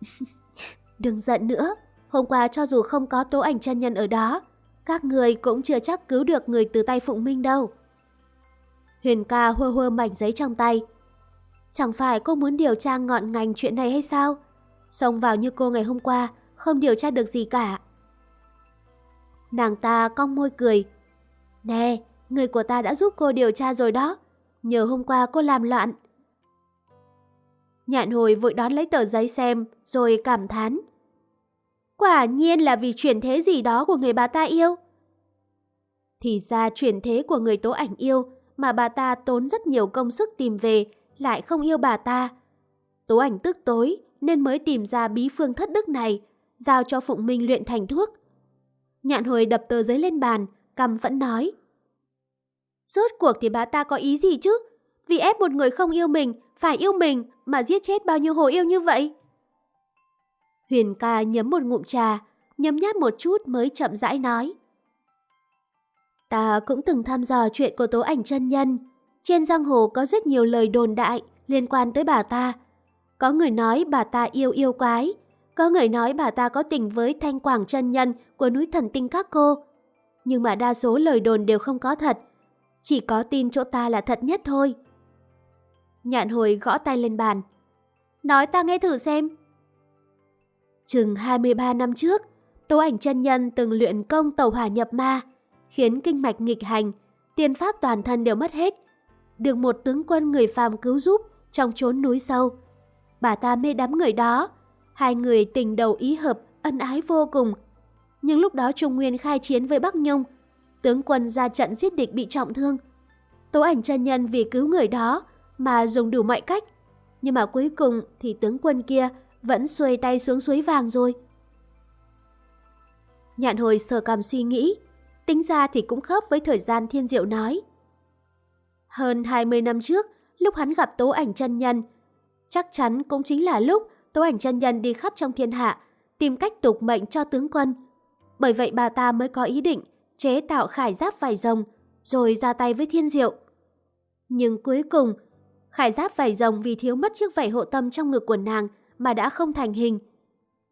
[laughs] Đừng giận nữa, hôm qua cho dù không có tố ảnh chân nhân ở đó, các người cũng chưa chắc cứu được người từ tay Phụng Minh đâu. Huyền ca hơ hơ mảnh giấy trong tay. Chẳng phải cô muốn điều tra ngọn ngành chuyện này hay sao? Xông vào như cô ngày hôm qua, không điều tra được gì cả. Nàng ta cong môi cười. Nè, người của ta đã giúp cô điều tra rồi đó. Nhờ hôm qua cô làm loạn. Nhạn hồi vội đón lấy tờ giấy xem, rồi cảm thán. Quả nhiên là vì chuyển thế gì đó của người bà ta yêu. Thì ra chuyển thế của người tố ảnh yêu mà bà ta tốn rất nhiều công sức tìm về lại không yêu bà ta. Tố ảnh tức tối nên mới tìm ra bí phương thất đức này, giao cho Phụng Minh luyện thành thuốc. Nhạn hồi đập tờ giấy lên bàn, cầm vẫn nói. Rốt cuộc thì bà ta có ý gì chứ? Vì ép một người không yêu mình, phải yêu mình mà giết chết bao nhiêu hồ yêu như vậy? Huyền ca nhấm một ngụm trà, nhấm nháp một chút mới chậm rãi nói. Ta cũng từng thăm dò chuyện của tố ảnh chân nhân. Trên giang hồ có rất nhiều lời đồn đại liên quan tới bà ta. Có người nói bà ta yêu yêu quái, có người nói bà ta có tình với thanh quảng chân nhân của núi thần tinh các cô. Nhưng mà đa số lời đồn đều không có thật, chỉ có tin chỗ ta là thật nhất thôi. Nhạn hồi gõ tay lên bàn. Nói ta nghe thử xem. Chừng 23 năm trước, Tố ảnh chân nhân từng luyện công tàu hỏa nhập ma, khiến kinh mạch nghịch hành, tiên pháp toàn thân đều mất hết. Được một tướng quân người phàm cứu giúp trong chốn núi sâu. Bà ta mê đắm người đó, hai người tình đầu ý hợp, ân ái vô cùng. Nhưng lúc đó Trung Nguyên khai chiến với Bắc Nhung, tướng quân ra trận giết địch bị trọng thương. Tố ảnh chân nhân vì cứu người đó mà dùng đủ mọi cách. Nhưng mà cuối cùng thì tướng quân kia vẫn xuôi tay xuống suối vàng rồi. Nhạn hồi sờ cầm suy nghĩ, tính ra thì cũng khớp với thời gian thiên diệu nói. Hơn 20 năm trước, lúc hắn gặp tố ảnh chân nhân, chắc chắn cũng chính là lúc tố ảnh chân nhân đi khắp trong thiên hạ, tìm cách tục mệnh cho tướng quân. Bởi vậy bà ta mới có ý định chế tạo khải giáp vải rồng, rồi ra tay với thiên diệu. Nhưng cuối cùng, khải giáp vải rồng vì thiếu mất chiếc vảy hộ tâm trong ngực của nàng mà đã không thành hình.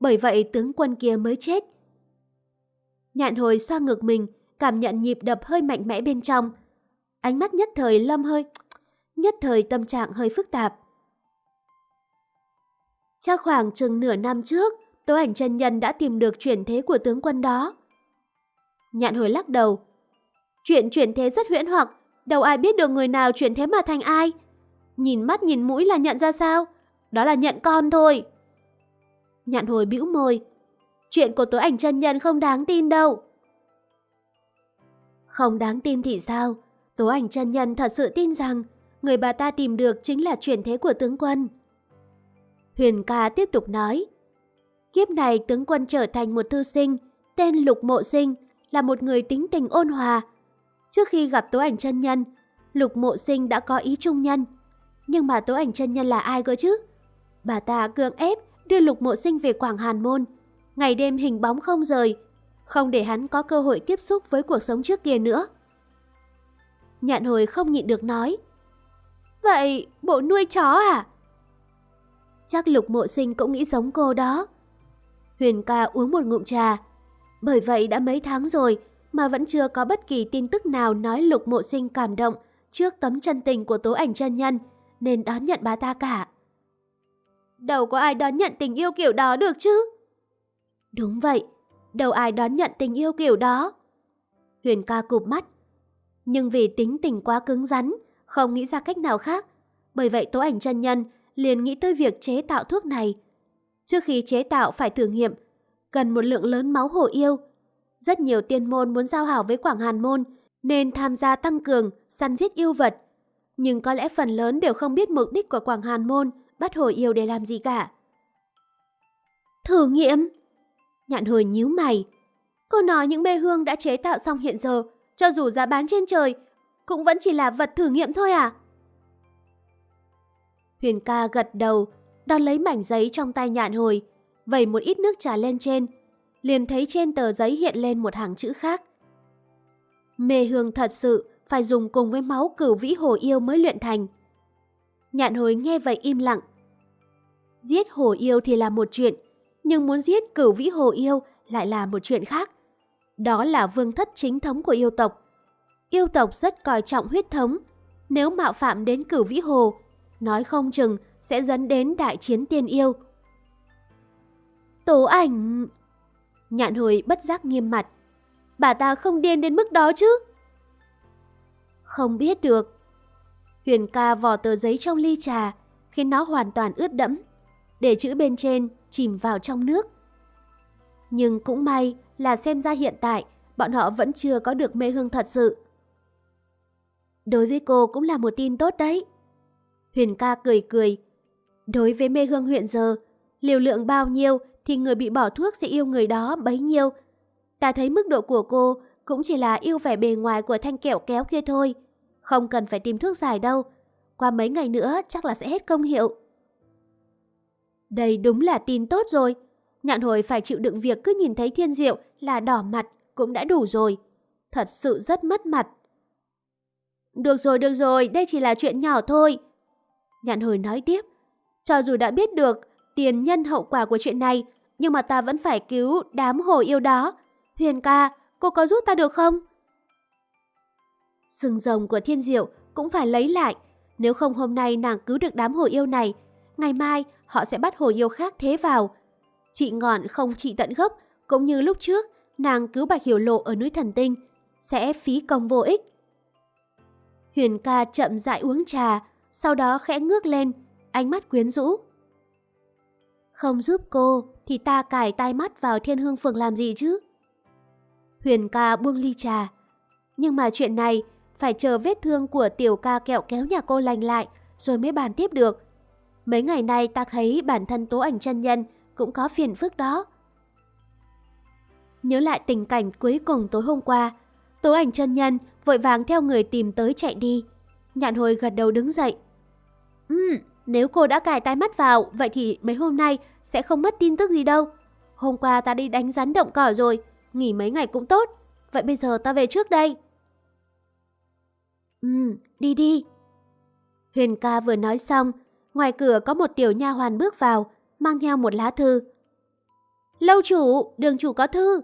Bởi vậy tướng quân kia mới chết. Nhạn hồi xoa ngược mình, cảm nhận nhịp đập hơi mạnh mẽ bên trong. Ánh mắt nhất thời lâm hơi, nhất thời tâm trạng hơi phức tạp. Chắc khoảng chừng nửa năm trước, tố ảnh chân nhân đã tìm được chuyển thế của tướng quân đó. Nhạn hồi lắc đầu. Chuyện chuyển thế rất huyễn hoặc, đâu ai biết được người nào chuyển thế mà thành ai. Nhìn mắt nhìn mũi là nhận ra sao? Đó là nhận con thôi. Nhạn hồi bĩu môi. Chuyện của tố ảnh chân nhân không đáng tin đâu. Không đáng tin thì sao? Tố ảnh chân nhân thật sự tin rằng người bà ta tìm được chính là chuyển thế của tướng quân. Huyền ca tiếp tục nói. Kiếp này tướng quân trở thành một thư sinh, tên Lục Mộ Sinh, là một người tính tình ôn hòa. Trước khi gặp tố ảnh chân nhân, Lục Mộ Sinh đã có ý trung nhân. Nhưng mà tố ảnh chân nhân là ai cơ chứ? Bà ta cưỡng ép đưa Lục Mộ Sinh về Quảng Hàn Môn, ngày đêm hình bóng không rời, không để hắn có cơ hội tiếp xúc với cuộc sống trước kia nữa. Nhạn hồi không nhịn được nói. Vậy bộ nuôi chó à? Chắc lục mộ sinh cũng nghĩ giống cô đó. Huyền ca uống một ngụm trà. Bởi vậy đã mấy tháng rồi mà vẫn chưa có bất kỳ tin tức nào nói lục mộ sinh cảm động trước tấm chân tình của tố ảnh chân nhân nên đón nhận bà ta cả. Đâu có ai đón nhận tình yêu kiểu đó được chứ? Đúng vậy, đâu ai đón nhận tình yêu kiểu đó. Huyền ca cụp mắt. Nhưng vì tính tình quá cứng rắn, không nghĩ ra cách nào khác. Bởi vậy tố ảnh chân nhân liền nghĩ tới việc chế tạo thuốc này. Trước khi chế tạo phải thử nghiệm, cần một lượng lớn máu hổ yêu. Rất nhiều tiên môn muốn giao hảo với Quảng Hàn Môn nên tham gia tăng cường, săn giết yêu vật. Nhưng có lẽ phần lớn đều không biết mục đích của Quảng Hàn Môn bắt hồi yêu để làm gì cả. Thử nghiệm? Nhạn hồi nhíu mày. Cô nói những bê hương đã chế tạo xong hiện giờ, cho dù giá bán trên trời, cũng vẫn chỉ là vật thử nghiệm thôi à? Huyền ca gật đầu, đón lấy mảnh giấy trong tay nhạn hồi, vẩy một ít nước trà lên trên, liền thấy trên tờ giấy hiện lên một hàng chữ khác. Mê hương thật sự phải dùng cùng với máu cửu vĩ hồ yêu mới luyện thành. Nhạn hồi nghe vậy im lặng. Giết hồ yêu thì là một chuyện, nhưng muốn giết cửu vĩ hồ yêu lại là một chuyện khác. Đó là vương thất chính thống của yêu tộc. Yêu tộc rất coi trọng huyết thống. Nếu mạo phạm đến cửu vĩ hồ, nói không chừng sẽ dẫn đến đại chiến tiên yêu. Tố ảnh... Nhạn hồi bất giác nghiêm mặt. Bà ta không điên đến mức đó chứ? Không biết được. Huyền ca vò tờ giấy trong ly trà, khiến nó hoàn toàn ướt đẫm, để chữ bên trên chìm vào trong nước. Nhưng cũng may là xem ra hiện tại bọn họ vẫn chưa có được mê hương thật sự. Đối với cô cũng là một tin tốt đấy. Huyền ca cười cười. Đối với mê hương huyện giờ, liều lượng bao nhiêu thì người bị bỏ thuốc sẽ yêu người đó bấy nhiêu. Ta thấy mức độ của cô cũng chỉ là yêu vẻ bề ngoài của thanh kẹo kéo kia thôi. Không cần phải tìm thuốc giải đâu. Qua mấy ngày nữa chắc là sẽ hết công hiệu. Đây đúng là tin tốt rồi. Nhạn hồi phải chịu đựng việc cứ nhìn thấy thiên diệu là đỏ mặt cũng đã đủ rồi. Thật sự rất mất mặt. Được rồi, được rồi, đây chỉ là chuyện nhỏ thôi. Nhạn hồi nói tiếp. Cho dù đã biết được tiền nhân hậu quả của chuyện này, nhưng mà ta vẫn phải cứu đám hồ yêu đó. Huyền ca, cô có giúp ta được không? Sừng rồng của thiên diệu cũng phải lấy lại. Nếu không hôm nay nàng cứu được đám hồ yêu này, ngày mai họ sẽ bắt hồ yêu khác thế vào. Chị ngọn không trị tận gốc, cũng như lúc trước, nàng cứu Bạch Hiểu Lộ ở núi Thần Tinh, sẽ phí công vô ích. Huyền ca chậm rãi uống trà, sau đó khẽ ngước lên, ánh mắt quyến rũ. Không giúp cô thì ta cài tai mắt vào thiên hương phường làm gì chứ? Huyền ca buông ly trà. Nhưng mà chuyện này phải chờ vết thương của tiểu ca kẹo kéo nhà cô lành lại rồi mới bàn tiếp được. Mấy ngày nay ta thấy bản thân tố ảnh chân nhân cũng có phiền phức đó. Nhớ lại tình cảnh cuối cùng tối hôm qua, tố ảnh chân nhân vội vàng theo người tìm tới chạy đi. Nhạn hồi gật đầu đứng dậy. Ừ, nếu cô đã cài tai mắt vào, vậy thì mấy hôm nay sẽ không mất tin tức gì đâu. Hôm qua ta đi đánh rắn động cỏ rồi, nghỉ mấy ngày cũng tốt. Vậy bây giờ ta về trước đây. Ừ, đi đi. Huyền ca vừa nói xong, ngoài cửa có một tiểu nha hoàn bước vào, mang theo một lá thư. Lâu chủ, đường chủ có thư.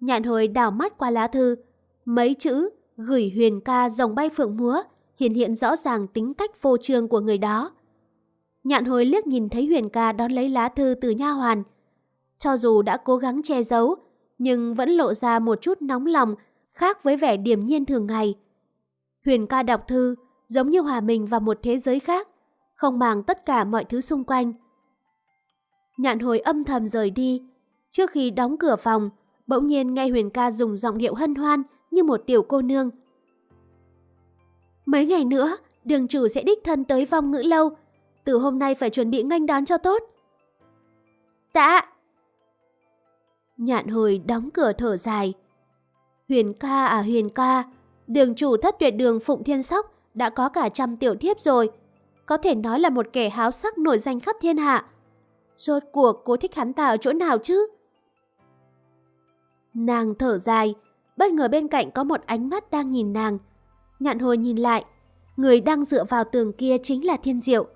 Nhạn hồi đảo mắt qua lá thư, mấy chữ gửi huyền ca dòng bay phượng múa hiện hiện rõ ràng tính cách vô trương của người đó. Nhạn hồi liếc nhìn thấy huyền ca đón lấy lá thư từ nha hoàn. Cho dù đã cố gắng che giấu, nhưng vẫn lộ ra một chút nóng lòng khác với vẻ điềm nhiên thường ngày. Huyền ca đọc thư giống như hòa mình vào một thế giới khác, không màng tất cả mọi thứ xung quanh. Nhạn hồi âm thầm rời đi. Trước khi đóng cửa phòng, bỗng nhiên nghe Huyền ca dùng giọng điệu hân hoan như một tiểu cô nương. Mấy ngày nữa, đường chủ sẽ đích thân tới vong ngữ lâu. Từ hôm nay phải chuẩn bị nghênh đón cho tốt. Dạ. Nhạn hồi đóng cửa thở dài. Huyền ca à Huyền ca, đường chủ thất tuyệt đường Phụng Thiên Sóc đã có cả trăm tiểu thiếp rồi. Có thể nói là một kẻ háo sắc nổi danh khắp thiên hạ. Rốt cuộc cô thích hắn ta ở chỗ nào chứ? Nàng thở dài, bất ngờ bên cạnh có một ánh mắt đang nhìn nàng. Nhạn hồi nhìn lại, người đang dựa vào tường kia chính là Thiên Diệu.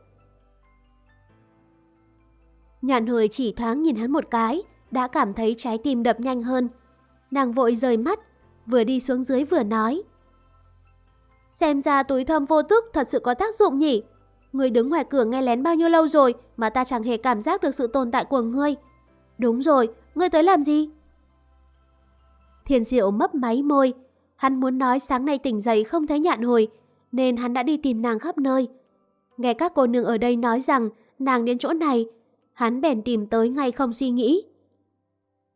Nhạn hồi chỉ thoáng nhìn hắn một cái, đã cảm thấy trái tim đập nhanh hơn. Nàng vội rời mắt, vừa đi xuống dưới vừa nói. Xem ra túi thơm vô tức thật sự có tác dụng nhỉ? Người đứng ngoài cửa nghe lén bao nhiêu lâu rồi mà ta chẳng hề cảm giác được sự tồn tại của ngươi. Đúng rồi, ngươi tới làm gì? Thiên diệu mấp máy môi. Hắn muốn nói sáng nay tỉnh dậy không thấy nhạn hồi, nên hắn đã đi tìm nàng khắp nơi. Nghe các cô nương ở đây nói rằng nàng đến chỗ này, hắn bèn tìm tới ngay không suy nghĩ.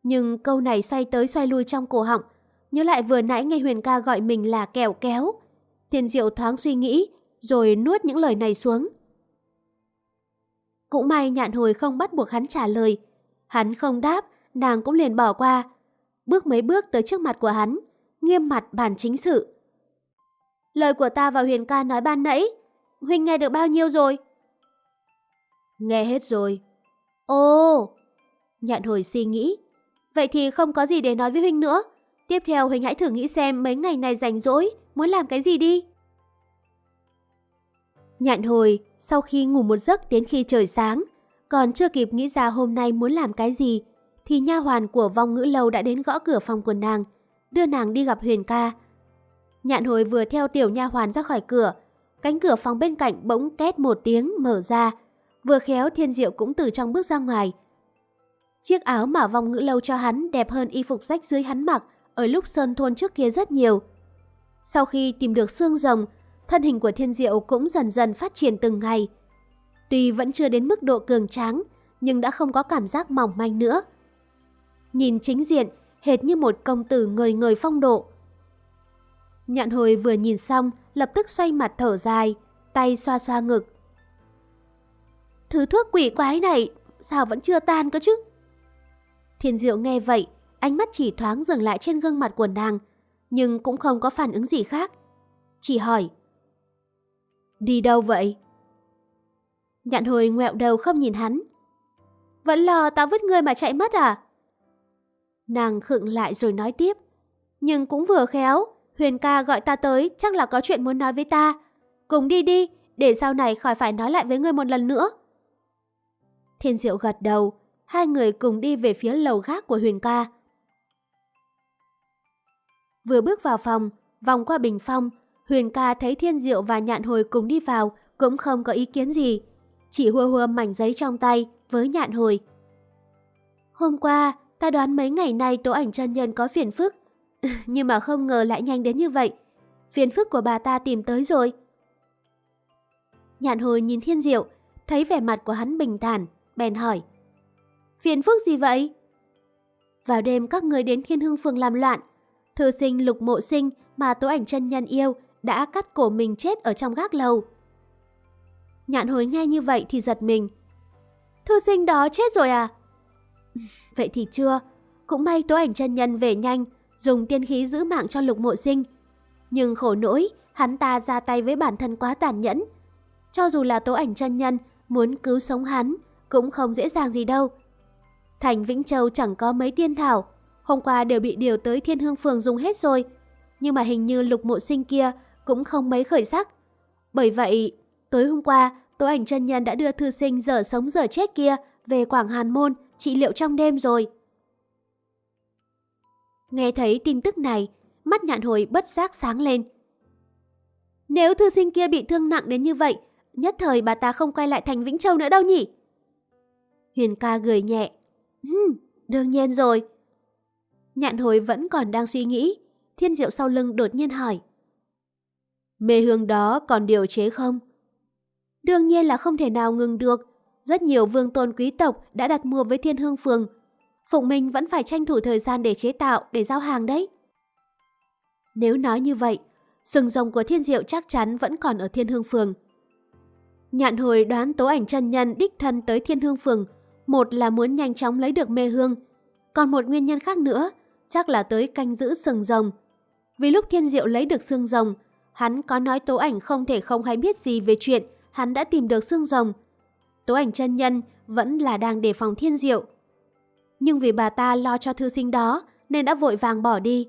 Nhưng câu này xoay tới xoay lui trong cổ họng, nhớ lại vừa nãy nghe Huyền ca gọi mình là kẹo kéo. Thiên diệu thoáng suy nghĩ, rồi nuốt những lời này xuống. Cũng may nhạn hồi không bắt buộc hắn trả lời. Hắn không đáp, nàng cũng liền bỏ qua. Bước mấy bước tới trước mặt của hắn, nghiêm mặt bàn chính sự. Lời của ta và Huyền ca nói ban nãy, Huynh nghe được bao nhiêu rồi? Nghe hết rồi. Ồ! Nhạn hồi suy nghĩ. Vậy thì không có gì để nói với Huynh nữa. Tiếp theo Huynh hãy thử nghĩ xem mấy ngày này rảnh rỗi, muốn làm cái gì đi. Nhạn hồi, sau khi ngủ một giấc đến khi trời sáng, còn chưa kịp nghĩ ra hôm nay muốn làm cái gì, thì nha hoàn của vong ngữ lâu đã đến gõ cửa phòng của nàng, đưa nàng đi gặp Huyền ca. Nhạn hồi vừa theo tiểu nha hoàn ra khỏi cửa, cánh cửa phòng bên cạnh bỗng két một tiếng mở ra, vừa khéo thiên diệu cũng từ trong bước ra ngoài. Chiếc áo mà vong ngữ lâu cho hắn đẹp hơn y phục rách dưới hắn mặc ở lúc sơn thôn trước kia rất nhiều. Sau khi tìm được xương rồng, thân hình của thiên diệu cũng dần dần phát triển từng ngày. Tuy vẫn chưa đến mức độ cường tráng, nhưng đã không có cảm giác mỏng manh nữa. Nhìn chính diện, hệt như một công tử người người phong độ. Nhạn hồi vừa nhìn xong, lập tức xoay mặt thở dài, tay xoa xoa ngực. Thứ thuốc quỷ quái này, sao vẫn chưa tan cơ chứ? Thiên diệu nghe vậy, ánh mắt chỉ thoáng dừng lại trên gương mặt của nàng, nhưng cũng không có phản ứng gì khác. Chỉ hỏi, Đi đâu vậy? Nhạn hồi ngoẹo đầu không nhìn hắn. Vẫn lo tao vứt ngươi mà chạy mất à? Nàng khựng lại rồi nói tiếp. Nhưng cũng vừa khéo, Huyền ca gọi ta tới chắc là có chuyện muốn nói với ta. Cùng đi đi, để sau này khỏi phải nói lại với ngươi một lần nữa. Thiên diệu gật đầu, hai người cùng đi về phía lầu gác của Huyền ca. Vừa bước vào phòng, vòng qua bình phong, Huyền ca thấy Thiên Diệu và Nhạn Hồi cùng đi vào, cũng không có ý kiến gì. Chỉ hua hua mảnh giấy trong tay với Nhạn Hồi. Hôm qua, ta đoán mấy ngày nay tố ảnh chân nhân có phiền phức. [laughs] Nhưng mà không ngờ lại nhanh đến như vậy. Phiền phức của bà ta tìm tới rồi. Nhạn Hồi nhìn Thiên Diệu, thấy vẻ mặt của hắn bình thản, bèn hỏi. Phiền phức gì vậy? vào đêm các người đến Thiên Hưng Phường làm loạn. Thư sinh lục mộ sinh mà tố ảnh chân nhân yêu đã cắt cổ mình chết ở trong gác lầu. Nhạn hồi nghe như vậy thì giật mình. Thư sinh đó chết rồi à? [laughs] Vậy thì chưa. Cũng may tố ảnh chân nhân về nhanh, dùng tiên khí giữ mạng cho lục mộ sinh. Nhưng khổ nỗi, hắn ta ra tay với bản thân quá tàn nhẫn. Cho dù là tố ảnh chân nhân muốn cứu sống hắn, cũng không dễ dàng gì đâu. Thành Vĩnh Châu chẳng có mấy tiên thảo, hôm qua đều bị điều tới Thiên Hương Phường dùng hết rồi. Nhưng mà hình như lục mộ sinh kia cũng không mấy khởi sắc. Bởi vậy, tối hôm qua, Tố ảnh chân nhân đã đưa thư sinh dở sống dở chết kia về Quảng Hàn Môn trị liệu trong đêm rồi. Nghe thấy tin tức này, mắt nhạn hồi bất giác sáng lên. Nếu thư sinh kia bị thương nặng đến như vậy, nhất thời bà ta không quay lại thành Vĩnh Châu nữa đâu nhỉ? Huyền ca gửi nhẹ. Ừm, đương nhiên rồi. Nhạn hồi vẫn còn đang suy nghĩ, thiên diệu sau lưng đột nhiên hỏi. Mê hương đó còn điều chế không? Đương nhiên là không thể nào ngừng được. Rất nhiều vương tôn quý tộc đã đặt mua với thiên hương phường. Phụng Minh vẫn phải tranh thủ thời gian để chế tạo, để giao hàng đấy. Nếu nói như vậy, sừng rồng của thiên diệu chắc chắn vẫn còn ở thiên hương phường. Nhạn hồi đoán tố ảnh chân nhân đích thân tới thiên hương phường, một là muốn nhanh chóng lấy được mê hương, còn một nguyên nhân khác nữa, chắc là tới canh giữ sừng rồng. Vì lúc thiên diệu lấy được xương rồng, hắn có nói tố ảnh không thể không hay biết gì về chuyện hắn đã tìm được xương rồng. Tố ảnh chân nhân vẫn là đang đề phòng thiên diệu. Nhưng vì bà ta lo cho thư sinh đó nên đã vội vàng bỏ đi.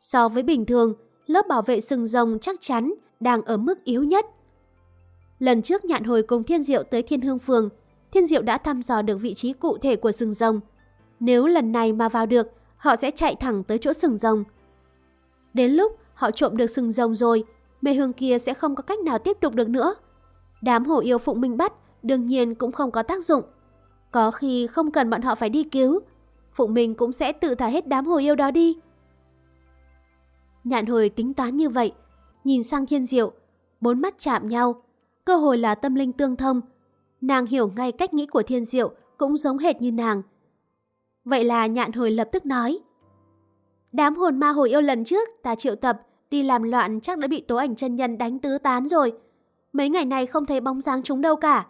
So với bình thường, lớp bảo vệ sừng rồng chắc chắn đang ở mức yếu nhất. Lần trước nhạn hồi cùng Thiên Diệu tới Thiên Hương Phường, Thiên Diệu đã thăm dò được vị trí cụ thể của sừng rồng. Nếu lần này mà vào được, họ sẽ chạy thẳng tới chỗ sừng rồng. Đến lúc họ trộm được sừng rồng rồi, mê hương kia sẽ không có cách nào tiếp tục được nữa. Đám hổ yêu Phụng Minh bắt đương nhiên cũng không có tác dụng. Có khi không cần bọn họ phải đi cứu, Phụng Minh cũng sẽ tự thả hết đám hổ yêu đó đi. Nhạn hồi tính toán như vậy, nhìn sang thiên diệu, bốn mắt chạm nhau, cơ hội là tâm linh tương thông. Nàng hiểu ngay cách nghĩ của thiên diệu cũng giống hệt như nàng. Vậy là nhạn hồi lập tức nói. Đám hồn ma hồi yêu lần trước ta triệu tập đi làm loạn chắc đã bị tố ảnh chân nhân đánh tứ tán rồi. Mấy ngày này không thấy bóng dáng chúng đâu cả.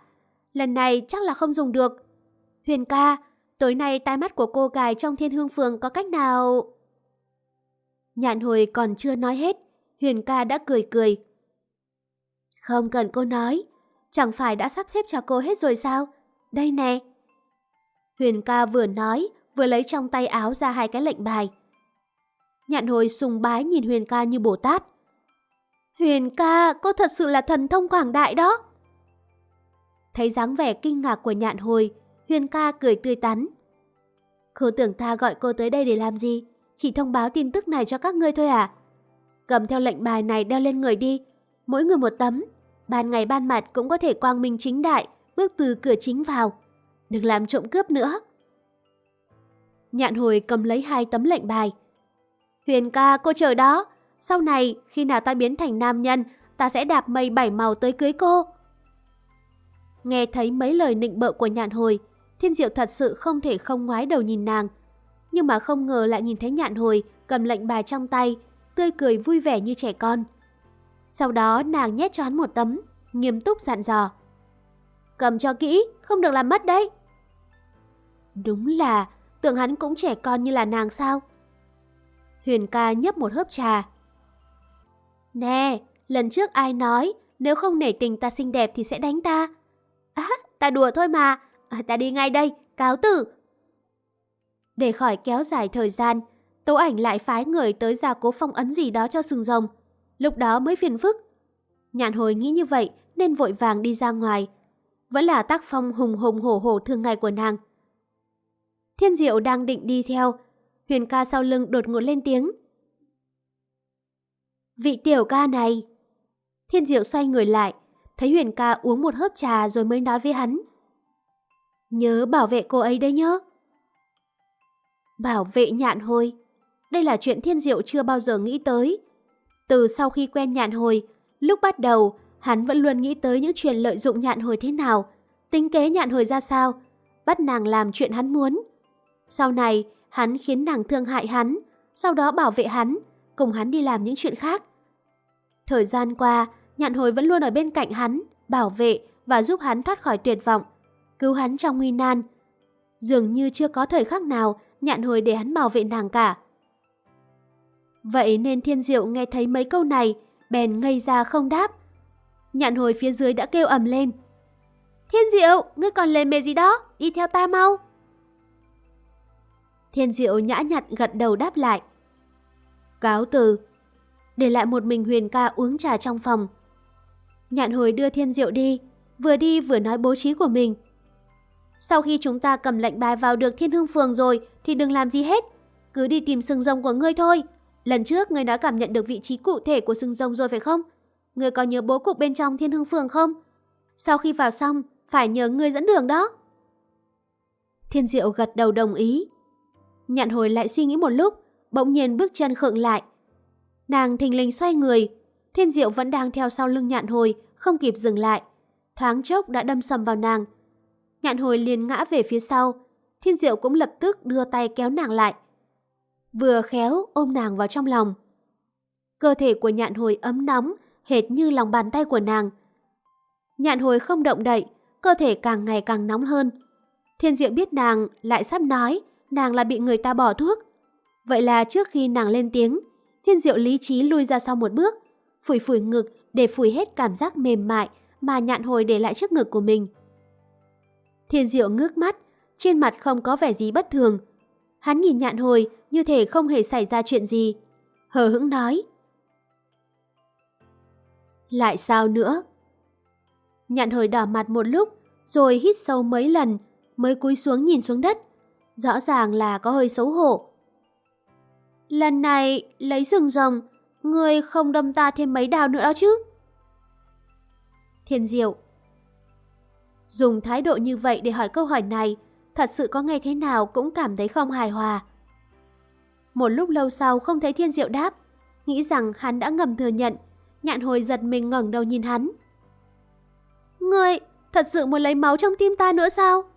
Lần này chắc là không dùng được. Huyền ca, tối nay tai mắt của cô gái trong thiên hương phường có cách nào... Nhạn hồi còn chưa nói hết, Huyền ca đã cười cười. Không cần cô nói, chẳng phải đã sắp xếp cho cô hết rồi sao? Đây nè. Huyền ca vừa nói, vừa lấy trong tay áo ra hai cái lệnh bài. Nhạn hồi sùng bái nhìn Huyền ca như Bồ Tát. Huyền ca, cô thật sự là thần thông quảng đại đó. Thấy dáng vẻ kinh ngạc của nhạn hồi, Huyền ca cười tươi tắn. Cô tưởng ta gọi cô tới đây để làm gì? Chỉ thông báo tin tức này cho các ngươi thôi à? Cầm theo lệnh bài này đeo lên người đi, mỗi người một tấm. Ban ngày ban mặt cũng có thể quang minh chính đại, bước từ cửa chính vào. Đừng làm trộm cướp nữa. Nhạn hồi cầm lấy hai tấm lệnh bài. Huyền ca, cô chờ đó, sau này, khi nào ta biến thành nam nhân, ta sẽ đạp mây bảy màu tới cưới cô. Nghe thấy mấy lời nịnh bợ của nhạn hồi, thiên diệu thật sự không thể không ngoái đầu nhìn nàng. Nhưng mà không ngờ lại nhìn thấy nhạn hồi cầm lệnh bài trong tay, tươi cười vui vẻ như trẻ con. Sau đó nàng nhét cho hắn một tấm, nghiêm túc dặn dò. Cầm cho kỹ, không được làm mất đấy. Đúng là, tưởng hắn cũng trẻ con như là nàng sao? Huyền ca nhấp một hớp trà, Nè, lần trước ai nói nếu không nể tình ta xinh đẹp thì sẽ đánh ta? À, ta đùa thôi mà, à, ta đi ngay đây, cáo tử. Để khỏi kéo dài thời gian, Tố ảnh lại phái người tới gia cố phong ấn gì đó cho sừng rồng. Lúc đó mới phiền phức. Nhạn hồi nghĩ như vậy nên vội vàng đi ra ngoài. Vẫn là tác phong hùng hùng hổ hổ thường ngày của nàng. Thiên diệu đang định đi theo. Huyền ca sau lưng đột ngột lên tiếng. Vị tiểu ca này. Thiên diệu xoay người lại, thấy Huyền ca uống một hớp trà rồi mới nói với hắn. Nhớ bảo vệ cô ấy đấy nhớ. Bảo vệ nhạn hồi. Đây là chuyện thiên diệu chưa bao giờ nghĩ tới. Từ sau khi quen nhạn hồi, lúc bắt đầu, hắn vẫn luôn nghĩ tới những chuyện lợi dụng nhạn hồi thế nào, tính kế nhạn hồi ra sao, bắt nàng làm chuyện hắn muốn. Sau này, hắn khiến nàng thương hại hắn, sau đó bảo vệ hắn, cùng hắn đi làm những chuyện khác. Thời gian qua, nhạn hồi vẫn luôn ở bên cạnh hắn, bảo vệ và giúp hắn thoát khỏi tuyệt vọng, cứu hắn trong nguy nan. Dường như chưa có thời khắc nào nhạn hồi để hắn bảo vệ nàng cả. Vậy nên thiên diệu nghe thấy mấy câu này, bèn ngây ra không đáp. Nhạn hồi phía dưới đã kêu ầm lên. Thiên diệu, ngươi còn lề mề gì đó, đi theo ta mau. Thiên diệu nhã nhặn gật đầu đáp lại. Cáo từ, để lại một mình huyền ca uống trà trong phòng. Nhạn hồi đưa thiên diệu đi, vừa đi vừa nói bố trí của mình. Sau khi chúng ta cầm lệnh bài vào được thiên hương phường rồi thì đừng làm gì hết. Cứ đi tìm sừng rồng của ngươi thôi. Lần trước ngươi đã cảm nhận được vị trí cụ thể của sừng rồng rồi phải không? Ngươi có nhớ bố cục bên trong thiên hương phường không? Sau khi vào xong, phải nhờ ngươi dẫn đường đó. Thiên diệu gật đầu đồng ý. Nhạn hồi lại suy nghĩ một lúc, bỗng nhiên bước chân khựng lại. Nàng thình lình xoay người, thiên diệu vẫn đang theo sau lưng nhạn hồi, không kịp dừng lại. Thoáng chốc đã đâm sầm vào nàng. Nhạn hồi liền ngã về phía sau, thiên diệu cũng lập tức đưa tay kéo nàng lại. Vừa khéo ôm nàng vào trong lòng. Cơ thể của nhạn hồi ấm nóng, hệt như lòng bàn tay của nàng. Nhạn hồi không động đậy, cơ thể càng ngày càng nóng hơn. Thiên diệu biết nàng lại sắp nói nàng là bị người ta bỏ thuốc. Vậy là trước khi nàng lên tiếng, thiên diệu lý trí lui ra sau một bước, phủi phủi ngực để phủi hết cảm giác mềm mại mà nhạn hồi để lại trước ngực của mình. Thiên diệu ngước mắt, trên mặt không có vẻ gì bất thường. Hắn nhìn nhạn hồi như thể không hề xảy ra chuyện gì. Hờ hững nói. Lại sao nữa? Nhạn hồi đỏ mặt một lúc, rồi hít sâu mấy lần, mới cúi xuống nhìn xuống đất. Rõ ràng là có hơi xấu hổ. Lần này lấy sừng rồng, người không đâm ta thêm mấy đào nữa đó chứ? Thiên Diệu Dùng thái độ như vậy để hỏi câu hỏi này, thật sự có nghe thế nào cũng cảm thấy không hài hòa. Một lúc lâu sau không thấy Thiên Diệu đáp, nghĩ rằng hắn đã ngầm thừa nhận, nhạn hồi giật mình ngẩng đầu nhìn hắn. Ngươi thật sự muốn lấy máu trong tim ta nữa sao?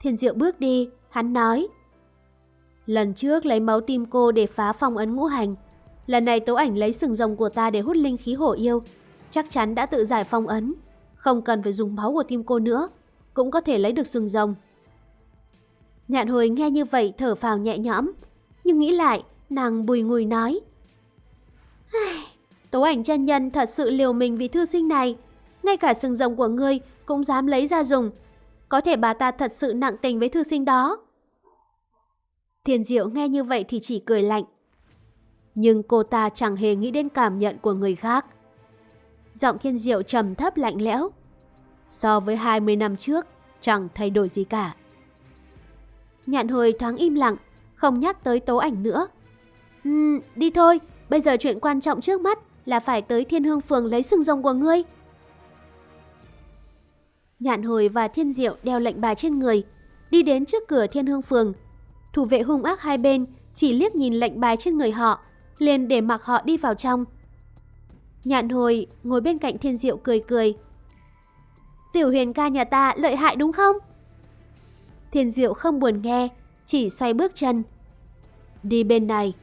Thiên Diệu bước đi, hắn nói. Lần trước lấy máu tim cô để phá phong ấn ngũ hành. Lần này Tố ảnh lấy sừng rồng của ta để hút linh khí hổ yêu. Chắc chắn đã tự giải phong ấn. Không cần phải dùng máu của tim cô nữa. Cũng có thể lấy được sừng rồng. Nhạn hồi nghe như vậy thở phào nhẹ nhõm. Nhưng nghĩ lại, nàng bùi ngùi nói. Tố ảnh chân nhân thật sự liều mình vì thư sinh này. Ngay cả sừng rồng của ngươi cũng dám lấy ra dùng. Có thể bà ta thật sự nặng tình với thư sinh đó. Thiên Diệu nghe như vậy thì chỉ cười lạnh. Nhưng cô ta chẳng hề nghĩ đến cảm nhận của người khác. Giọng Thiên Diệu trầm thấp lạnh lẽo. So với 20 năm trước, chẳng thay đổi gì cả. Nhạn hồi thoáng im lặng, không nhắc tới tố ảnh nữa. Ừm, đi thôi, bây giờ chuyện quan trọng trước mắt là phải tới thiên hương phường lấy sừng rồng của ngươi. Nhạn hồi và thiên diệu đeo lệnh bài trên người, đi đến trước cửa thiên hương phường. Thủ vệ hung ác hai bên chỉ liếc nhìn lệnh bài trên người họ, liền để mặc họ đi vào trong. Nhạn hồi ngồi bên cạnh thiên diệu cười cười. Tiểu huyền ca nhà ta lợi hại đúng không? Thiên diệu không buồn nghe, chỉ xoay bước chân. Đi bên này.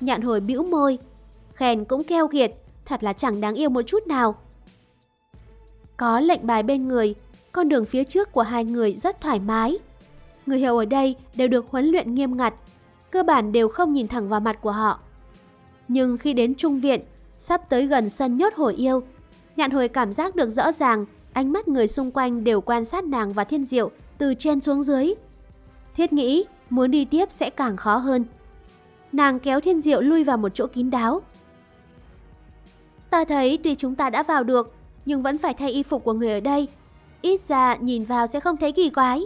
Nhạn hồi bĩu môi, khen cũng keo kiệt, thật là chẳng đáng yêu một chút nào. Có lệnh bài bên người, con đường phía trước của hai người rất thoải mái. Người hầu ở đây đều được huấn luyện nghiêm ngặt, cơ bản đều không nhìn thẳng vào mặt của họ. Nhưng khi đến trung viện, sắp tới gần sân nhốt hồi yêu, nhạn hồi cảm giác được rõ ràng ánh mắt người xung quanh đều quan sát nàng và thiên diệu từ trên xuống dưới. Thiết nghĩ muốn đi tiếp sẽ càng khó hơn. Nàng kéo thiên diệu lui vào một chỗ kín đáo. Ta thấy tuy chúng ta đã vào được, nhưng vẫn phải thay y phục của người ở đây. Ít ra nhìn vào sẽ không thấy kỳ quái.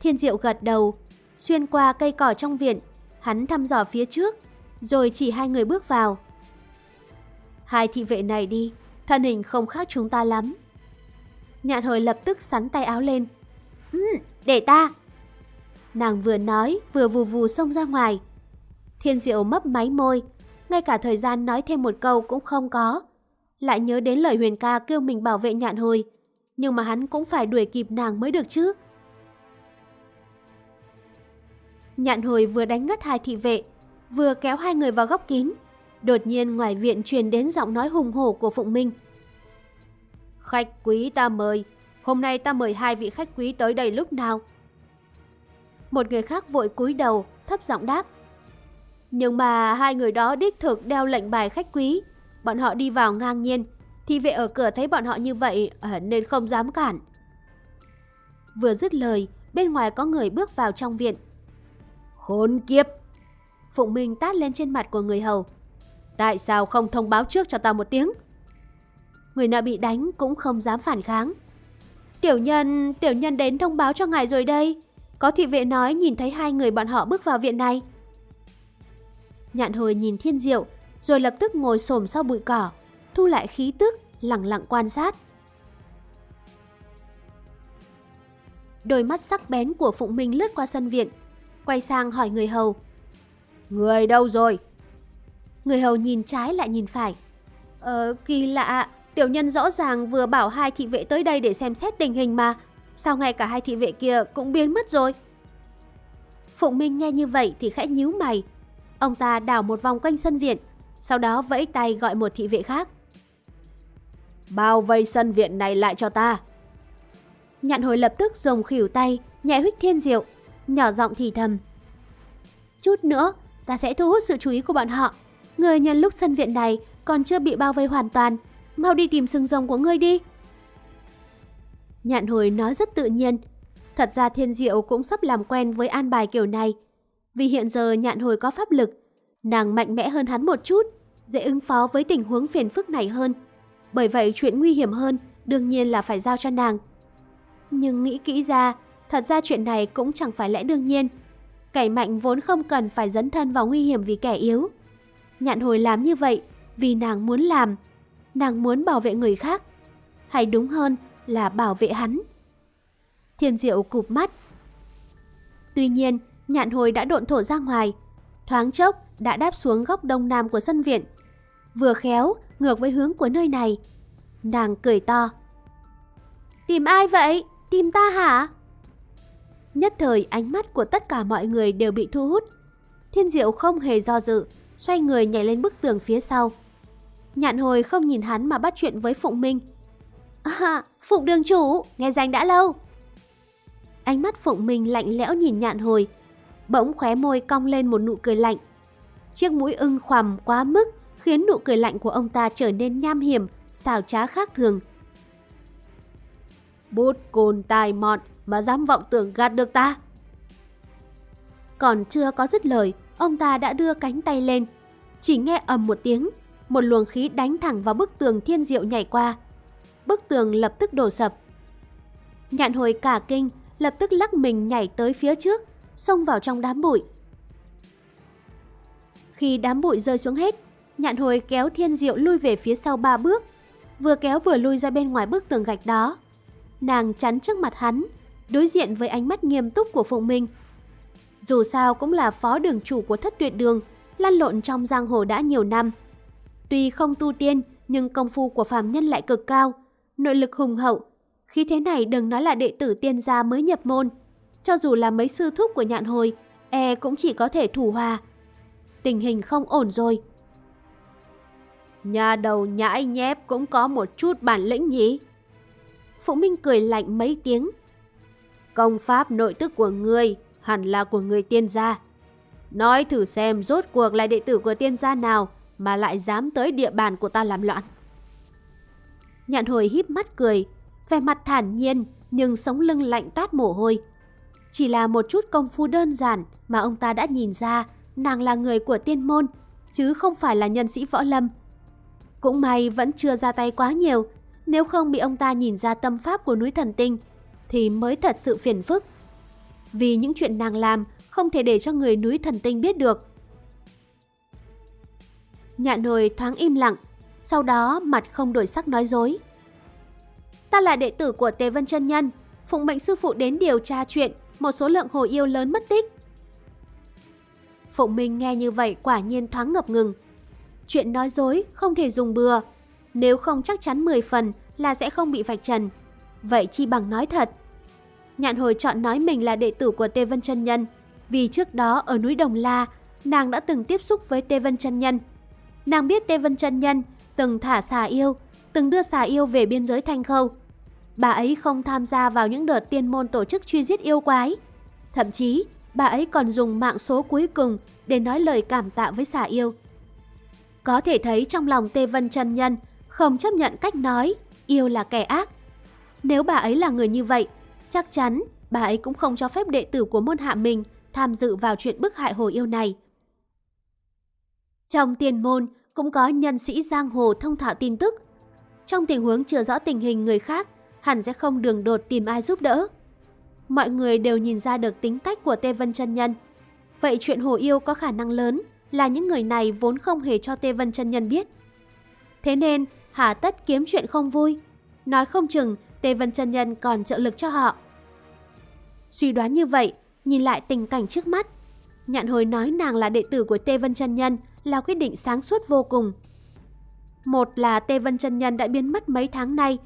Thiên Diệu gật đầu, xuyên qua cây cỏ trong viện, hắn thăm dò phía trước, rồi chỉ hai người bước vào. Hai thị vệ này đi, thân hình không khác chúng ta lắm. Nhạn hồi lập tức sắn tay áo lên. Ừ, để ta. Nàng vừa nói, vừa vù vù xông ra ngoài. Thiên Diệu mấp máy môi, ngay cả thời gian nói thêm một câu cũng không có. Lại nhớ đến lời Huyền ca kêu mình bảo vệ nhạn hồi, nhưng mà hắn cũng phải đuổi kịp nàng mới được chứ. Nhạn hồi vừa đánh ngất hai thị vệ, vừa kéo hai người vào góc kín. Đột nhiên ngoài viện truyền đến giọng nói hùng hổ của Phụng Minh. Khách quý ta mời, hôm nay ta mời hai vị khách quý tới đây lúc nào? Một người khác vội cúi đầu, thấp giọng đáp. Nhưng mà hai người đó đích thực đeo lệnh bài khách quý. Bọn họ đi vào ngang nhiên, thì vệ ở cửa thấy bọn họ như vậy ờ, nên không dám cản. Vừa dứt lời, bên ngoài có người bước vào trong viện. Khốn kiếp! Phụng Minh tát lên trên mặt của người hầu. Tại sao không thông báo trước cho ta một tiếng? Người nọ bị đánh cũng không dám phản kháng. Tiểu nhân, tiểu nhân đến thông báo cho ngài rồi đây. Có thị vệ nói nhìn thấy hai người bọn họ bước vào viện này. Nhạn hồi nhìn thiên diệu, rồi lập tức ngồi xổm sau bụi cỏ, thu lại khí tức, lặng lặng quan sát. Đôi mắt sắc bén của Phụng Minh lướt qua sân viện, quay sang hỏi người hầu. Người đâu rồi? Người hầu nhìn trái lại nhìn phải. Ờ, kỳ lạ, tiểu nhân rõ ràng vừa bảo hai thị vệ tới đây để xem xét tình hình mà. Sao ngay cả hai thị vệ kia cũng biến mất rồi? Phụng Minh nghe như vậy thì khẽ nhíu mày. Ông ta đảo một vòng quanh sân viện, sau đó vẫy tay gọi một thị vệ khác. Bao vây sân viện này lại cho ta. Nhạn hồi lập tức dùng khỉu tay, nhẹ huyết thiên diệu, nhỏ giọng thì thầm. Chút nữa, ta sẽ thu hút sự chú ý của bọn họ. Người nhân lúc sân viện này còn chưa bị bao vây hoàn toàn, mau đi tìm sừng rồng của ngươi đi. Nhạn hồi nói rất tự nhiên. Thật ra thiên diệu cũng sắp làm quen với an bài kiểu này. Vì hiện giờ nhạn hồi có pháp lực, nàng mạnh mẽ hơn hắn một chút, dễ ứng phó với tình huống phiền phức này hơn. Bởi vậy chuyện nguy hiểm hơn đương nhiên là phải giao cho nàng. Nhưng nghĩ kỹ ra, thật ra chuyện này cũng chẳng phải lẽ đương nhiên. Kẻ mạnh vốn không cần phải dấn thân vào nguy hiểm vì kẻ yếu. Nhạn hồi làm như vậy vì nàng muốn làm. Nàng muốn bảo vệ người khác. Hay đúng hơn là bảo vệ hắn. Thiên diệu cụp mắt. Tuy nhiên, nhạn hồi đã độn thổ ra ngoài. Thoáng chốc đã đáp xuống góc đông nam của sân viện. Vừa khéo, ngược với hướng của nơi này. Nàng cười to. Tìm ai vậy? Tìm ta hả? Nhất thời ánh mắt của tất cả mọi người đều bị thu hút. Thiên diệu không hề do dự, xoay người nhảy lên bức tường phía sau. Nhạn hồi không nhìn hắn mà bắt chuyện với Phụng Minh. À, Phụng đường chủ, nghe danh đã lâu. Ánh mắt Phụng Minh lạnh lẽo nhìn nhạn hồi, bỗng khóe môi cong lên một nụ cười lạnh. Chiếc mũi ưng khoằm quá mức khiến nụ cười lạnh của ông ta trở nên nham hiểm, xào trá khác thường. Bút cồn tài mọn mà dám vọng tưởng gạt được ta. Còn chưa có dứt lời, ông ta đã đưa cánh tay lên. Chỉ nghe ầm một tiếng, một luồng khí đánh thẳng vào bức tường thiên diệu nhảy qua. Bức tường lập tức đổ sập. Nhạn hồi cả kinh, lập tức lắc mình nhảy tới phía trước, xông vào trong đám bụi. Khi đám bụi rơi xuống hết, nhạn hồi kéo thiên diệu lui về phía sau ba bước, vừa kéo vừa lui ra bên ngoài bức tường gạch đó. Nàng chắn trước mặt hắn, đối diện với ánh mắt nghiêm túc của Phụng Minh. Dù sao cũng là phó đường chủ của thất tuyệt đường, lăn lộn trong giang hồ đã nhiều năm. Tuy không tu tiên, nhưng công phu của phàm nhân lại cực cao, nội lực hùng hậu. Khi thế này đừng nói là đệ tử tiên gia mới nhập môn, cho dù là mấy sư thúc của nhạn hồi, e cũng chỉ có thể thủ hòa. Tình hình không ổn rồi. Nhà đầu nhãi nhép cũng có một chút bản lĩnh nhỉ? Phụ Minh cười lạnh mấy tiếng. Công pháp nội tức của ngươi hẳn là của người tiên gia. Nói thử xem rốt cuộc là đệ tử của tiên gia nào mà lại dám tới địa bàn của ta làm loạn. Nhạn hồi híp mắt cười, vẻ mặt thản nhiên nhưng sống lưng lạnh toát mồ hôi. Chỉ là một chút công phu đơn giản mà ông ta đã nhìn ra nàng là người của tiên môn, chứ không phải là nhân sĩ võ lâm. Cũng may vẫn chưa ra tay quá nhiều, nếu không bị ông ta nhìn ra tâm pháp của núi thần tinh, thì mới thật sự phiền phức. Vì những chuyện nàng làm không thể để cho người núi thần tinh biết được. Nhạn hồi thoáng im lặng, sau đó mặt không đổi sắc nói dối. Ta là đệ tử của Tề Vân chân Nhân, phụng mệnh sư phụ đến điều tra chuyện một số lượng hồ yêu lớn mất tích. Phụng Minh nghe như vậy quả nhiên thoáng ngập ngừng. Chuyện nói dối không thể dùng bừa, nếu không chắc chắn 10 phần là sẽ không bị vạch trần. Vậy chi bằng nói thật. Nhạn hồi chọn nói mình là đệ tử của Tê Vân chân Nhân, Vì trước đó ở núi Đồng La, nàng đã từng tiếp xúc với Tê Vân chân Nhân. Nàng biết Tê Vân chân Nhân từng thả xà yêu, từng đưa xà yêu về biên giới Thanh Khâu. Bà ấy không tham gia vào những đợt tiên môn tổ chức truy giết yêu quái. Thậm chí, bà ấy còn dùng mạng số cuối cùng để nói lời cảm tạ với xà yêu. Có thể thấy trong lòng Tê Vân chân Nhân không chấp nhận cách nói yêu là kẻ ác. Nếu bà ấy là người như vậy, chắc chắn bà ấy cũng không cho phép đệ tử của môn hạ mình tham dự vào chuyện bức hại hồ yêu này. Trong tiền môn cũng có nhân sĩ giang hồ thông thạo tin tức. Trong tình huống chưa rõ tình hình người khác, hẳn sẽ không đường đột tìm ai giúp đỡ. Mọi người đều nhìn ra được tính cách của Tê Vân chân Nhân. Vậy chuyện hồ yêu có khả năng lớn là những người này vốn không hề cho Tê Vân chân Nhân biết. Thế nên, hà tất kiếm chuyện không vui. Nói không chừng Tê Vân chân Nhân còn trợ lực cho họ. Suy đoán như vậy, nhìn lại tình cảnh trước mắt, Nhạn hồi nói nàng là đệ tử của Tê Vân chân Nhân là quyết định sáng suốt vô cùng. Một là Tê Vân chân Nhân đã biến mất mấy tháng nay.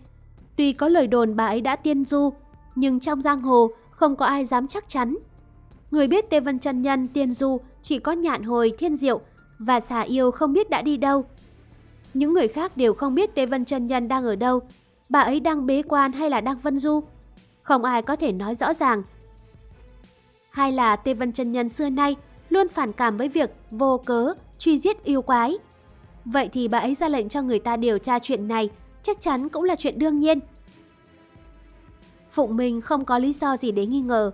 Tuy có lời đồn bà ấy đã tiên du, nhưng trong giang hồ không có ai dám chắc chắn. Người biết Tê Vân chân Nhân tiên du chỉ có nhạn hồi thiên diệu và xà yêu không biết đã đi đâu. Những người khác đều không biết Tê Vân chân Nhân đang ở đâu, bà ấy đang bế quan hay là đang vân du. Không ai có thể nói rõ ràng. Hay là Tê Vân chân Nhân xưa nay luôn phản cảm với việc vô cớ truy giết yêu quái. Vậy thì bà ấy ra lệnh cho người ta điều tra chuyện này chắc chắn cũng là chuyện đương nhiên. Phụng Minh không có lý do gì để nghi ngờ.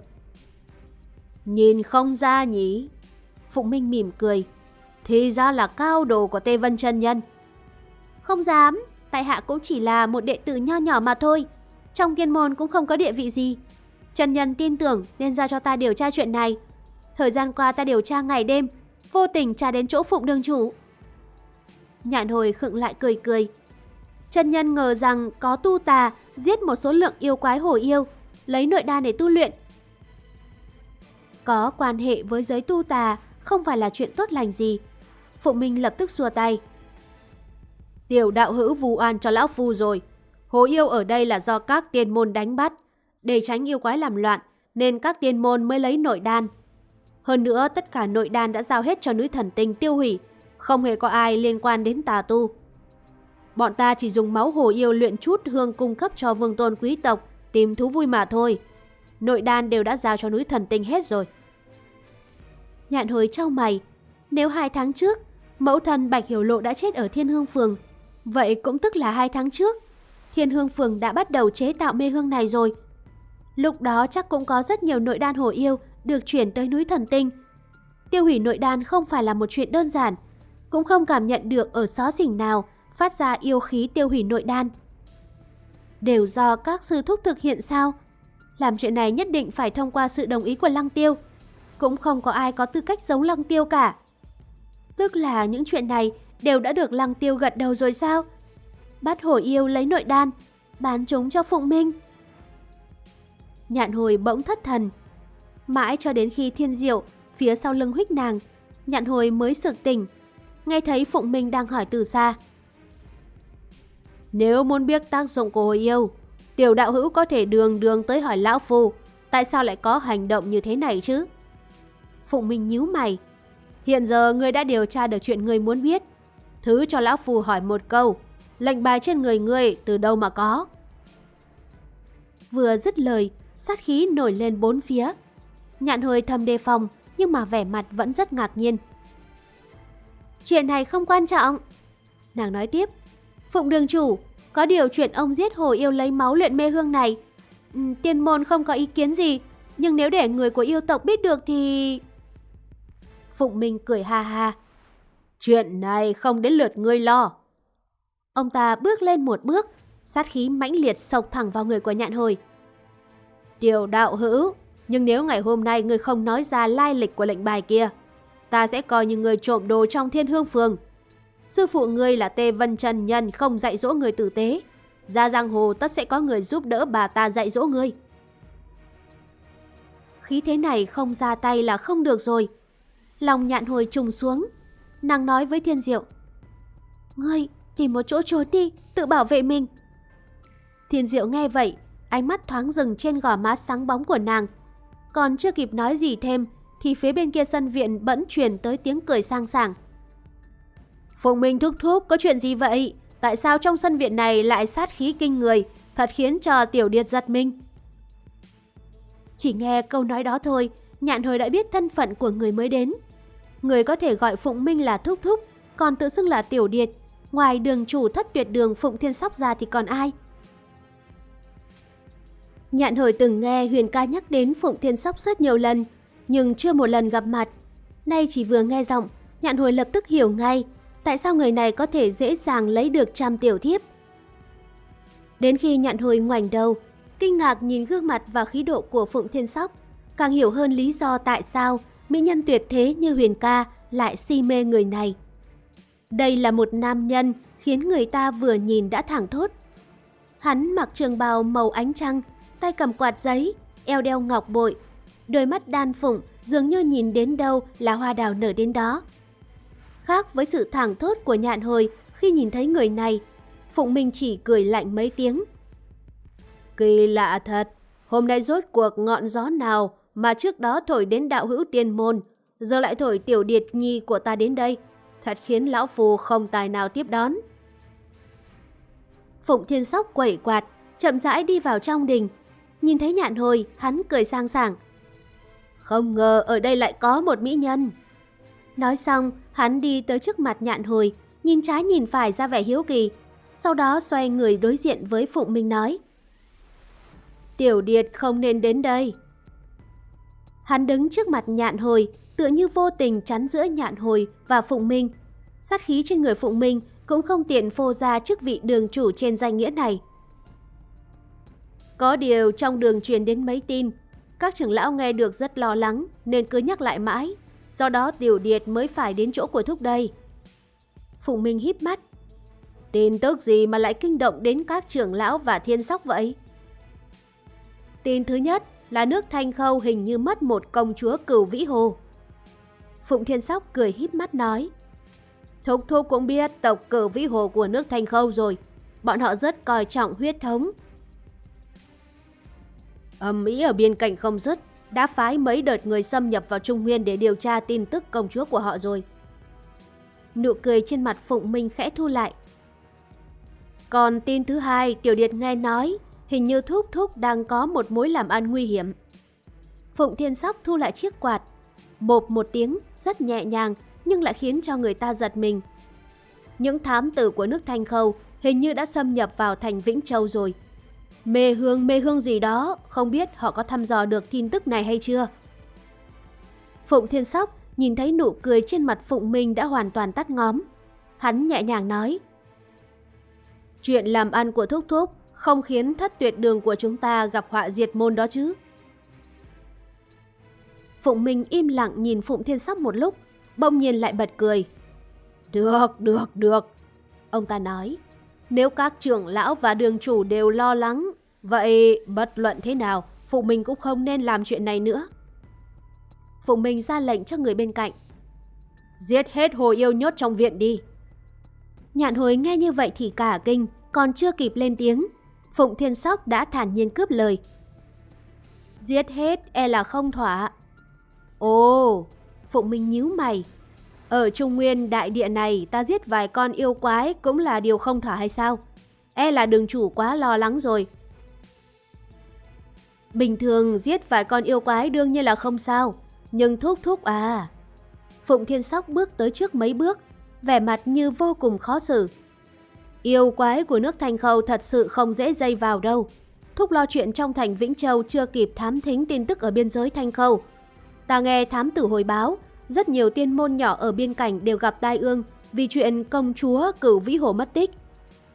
Nhìn không ra nhỉ? Phụng Minh mỉm cười. Thì ra là cao đồ của Tê Vân chân Nhân. Không dám, tại hạ cũng chỉ là một đệ tử nho nhỏ mà thôi. Trong kiên môn cũng không có địa vị gì. Trần Nhân tin tưởng nên giao cho ta điều tra chuyện này. Thời gian qua ta điều tra ngày đêm, vô tình tra đến chỗ Phụng Đường Chủ. Nhạn hồi khựng lại cười cười. Trần Nhân ngờ rằng có tu tà giết một số lượng yêu quái hổ yêu, lấy nội đan để tu luyện. Có quan hệ với giới tu tà không phải là chuyện tốt lành gì. Phụ Minh lập tức xua tay. Tiểu đạo hữu vu an cho lão phu rồi. hố yêu ở đây là do các tiên môn đánh bắt. Để tránh yêu quái làm loạn, nên các tiên môn mới lấy nội đan. Hơn nữa, tất cả nội đan đã giao hết cho nữ thần tinh tiêu hủy, không hề có ai liên quan đến tà tu. Bọn ta chỉ dùng máu hồ yêu luyện chút hương cung cấp cho vương tôn quý tộc, tìm thú vui mà thôi. Nội đan đều đã giao cho núi thần tinh hết rồi. Nhạn hồi trao mày, nếu hai tháng trước, mẫu thân Bạch Hiểu Lộ đã chết ở Thiên Hương Phường, vậy cũng tức là hai tháng trước, Thiên Hương Phường đã bắt đầu chế tạo mê hương này rồi. Lúc đó chắc cũng có rất nhiều nội đan hồ yêu được chuyển tới núi thần tinh. Tiêu hủy nội đan không phải là một chuyện đơn giản, cũng không cảm nhận được ở xó xỉnh nào phát ra yêu khí tiêu hủy nội đan. Đều do các sư thúc thực hiện sao? Làm chuyện này nhất định phải thông qua sự đồng ý của Lăng Tiêu. Cũng không có ai có tư cách giống Lăng Tiêu cả. Tức là những chuyện này đều đã được Lăng Tiêu gật đầu rồi sao? Bắt hổ yêu lấy nội đan, bán chúng cho Phụng Minh. Nhạn hồi bỗng thất thần. Mãi cho đến khi thiên diệu, phía sau lưng huyết nàng, nhạn hồi mới sực tỉnh. Nghe thấy Phụng Minh đang hỏi từ xa. Nếu muốn biết tác dụng của hồi yêu, tiểu đạo hữu có thể đường đường tới hỏi lão phu, tại sao lại có hành động như thế này chứ? Phụng Minh nhíu mày. Hiện giờ ngươi đã điều tra được chuyện ngươi muốn biết. Thứ cho lão phù hỏi một câu, lệnh bài trên người ngươi từ đâu mà có? Vừa dứt lời, sát khí nổi lên bốn phía. Nhạn hơi thầm đề phòng, nhưng mà vẻ mặt vẫn rất ngạc nhiên. Chuyện này không quan trọng. Nàng nói tiếp, Phụng đường chủ, có điều chuyện ông giết hồ yêu lấy máu luyện mê hương này. Ừ, tiên môn không có ý kiến gì, nhưng nếu để người của yêu tộc biết được thì... Phụng Minh cười ha ha. Chuyện này không đến lượt ngươi lo. Ông ta bước lên một bước, sát khí mãnh liệt sộc thẳng vào người của nhạn hồi. Tiểu đạo hữu, nhưng nếu ngày hôm nay ngươi không nói ra lai lịch của lệnh bài kia, ta sẽ coi như người trộm đồ trong thiên hương phường. Sư phụ ngươi là Tê Vân Trần Nhân không dạy dỗ người tử tế. Ra giang hồ tất sẽ có người giúp đỡ bà ta dạy dỗ ngươi. Khí thế này không ra tay là không được rồi. Lòng nhạn hồi trùng xuống. Nàng nói với thiên diệu. Ngươi tìm một chỗ trốn đi, tự bảo vệ mình. Thiên diệu nghe vậy, ánh mắt thoáng dừng trên gò má sáng bóng của nàng. Còn chưa kịp nói gì thêm, thì phía bên kia sân viện bỗng truyền tới tiếng cười sang sảng. Phùng Minh thúc thúc có chuyện gì vậy? Tại sao trong sân viện này lại sát khí kinh người, thật khiến cho tiểu điệt giật mình? Chỉ nghe câu nói đó thôi, nhạn hồi đã biết thân phận của người mới đến. Người có thể gọi Phụng Minh là thúc thúc, còn tự xưng là tiểu điệt. Ngoài đường chủ thất tuyệt đường Phụng Thiên Sóc ra thì còn ai? Nhạn hồi từng nghe Huyền ca nhắc đến Phụng Thiên Sóc rất nhiều lần, nhưng chưa một lần gặp mặt. Nay chỉ vừa nghe giọng, nhạn hồi lập tức hiểu ngay tại sao người này có thể dễ dàng lấy được trăm tiểu thiếp. Đến khi nhạn hồi ngoảnh đầu, kinh ngạc nhìn gương mặt và khí độ của Phụng Thiên Sóc, càng hiểu hơn lý do tại sao mỹ nhân tuyệt thế như Huyền ca lại si mê người này. Đây là một nam nhân khiến người ta vừa nhìn đã thẳng thốt. Hắn mặc trường bào màu ánh trăng, tay cầm quạt giấy, eo đeo ngọc bội, đôi mắt đan phụng dường như nhìn đến đâu là hoa đào nở đến đó. Khác với sự thẳng thốt của nhạn hồi khi nhìn thấy người này, Phụng Minh chỉ cười lạnh mấy tiếng. Kỳ lạ thật, hôm nay rốt cuộc ngọn gió nào mà trước đó thổi đến đạo hữu tiên môn, giờ lại thổi tiểu điệt nhi của ta đến đây. Thật khiến lão phù không tài nào tiếp đón. Phụng Thiên Sóc quẩy quạt, chậm rãi đi vào trong đình. Nhìn thấy nhạn hồi, hắn cười sang sảng. Không ngờ ở đây lại có một mỹ nhân. Nói xong, hắn đi tới trước mặt nhạn hồi, nhìn trái nhìn phải ra vẻ hiếu kỳ. Sau đó xoay người đối diện với Phụng Minh nói. Tiểu Điệt không nên đến đây. Hắn đứng trước mặt nhạn hồi, tựa như vô tình chắn giữa nhạn hồi và Phụng Minh. Sát khí trên người Phụng Minh cũng không tiện phô ra chức vị đường chủ trên danh nghĩa này. Có điều trong đường truyền đến mấy tin, các trưởng lão nghe được rất lo lắng nên cứ nhắc lại mãi. Do đó Tiểu Điệt mới phải đến chỗ của thúc đây. Phụng Minh híp mắt. Tin tức gì mà lại kinh động đến các trưởng lão và thiên sóc vậy? Tin thứ nhất là nước Thanh Khâu hình như mất một công chúa cửu vĩ hồ. Phụng Thiên Sóc cười híp mắt nói. Thúc Thúc cũng biết tộc cửu vĩ hồ của nước Thanh Khâu rồi. Bọn họ rất coi trọng huyết thống. Âm Mỹ ở biên cảnh không dứt, đã phái mấy đợt người xâm nhập vào Trung Nguyên để điều tra tin tức công chúa của họ rồi. Nụ cười trên mặt Phụng Minh khẽ thu lại. Còn tin thứ hai, Tiểu Điệt nghe nói, hình như Thúc Thúc đang có một mối làm ăn nguy hiểm. Phụng Thiên Sóc thu lại chiếc quạt, bộp một tiếng, rất nhẹ nhàng, nhưng lại khiến cho người ta giật mình. Những thám tử của nước Thanh Khâu hình như đã xâm nhập vào thành Vĩnh Châu rồi. Mê hương mê hương gì đó, không biết họ có thăm dò được tin tức này hay chưa? Phụng Thiên Sóc nhìn thấy nụ cười trên mặt Phụng Minh đã hoàn toàn tắt ngóm. Hắn nhẹ nhàng nói. Chuyện làm ăn của Thúc Thúc không khiến thất tuyệt đường của chúng ta gặp họa diệt môn đó chứ. Phụng Minh im lặng nhìn Phụng Thiên Sóc một lúc, bỗng nhiên lại bật cười. Được, được, được. Ông ta nói, nếu các trưởng lão và đường chủ đều lo lắng, vậy bất luận thế nào, Phụng Minh cũng không nên làm chuyện này nữa. Phụng Minh ra lệnh cho người bên cạnh. Giết hết hồ yêu nhốt trong viện đi. Nhạn hồi nghe như vậy thì cả kinh, còn chưa kịp lên tiếng. Phụng Thiên Sóc đã thản nhiên cướp lời. Giết hết e là không thỏa. Ồ, Phụng Minh nhíu mày. Ở Trung Nguyên đại địa này ta giết vài con yêu quái cũng là điều không thỏa hay sao? E là đường chủ quá lo lắng rồi. Bình thường giết vài con yêu quái đương nhiên là không sao. Nhưng thúc thúc à. Phụng Thiên Sóc bước tới trước mấy bước, vẻ mặt như vô cùng khó xử. Yêu quái của nước Thành Khâu thật sự không dễ dây vào đâu. Thúc lo chuyện trong thành Vĩnh Châu chưa kịp thám thính tin tức ở biên giới Thanh Khâu. Ta nghe thám tử hồi báo, rất nhiều tiên môn nhỏ ở biên cảnh đều gặp tai ương vì chuyện công chúa cửu vĩ hồ mất tích.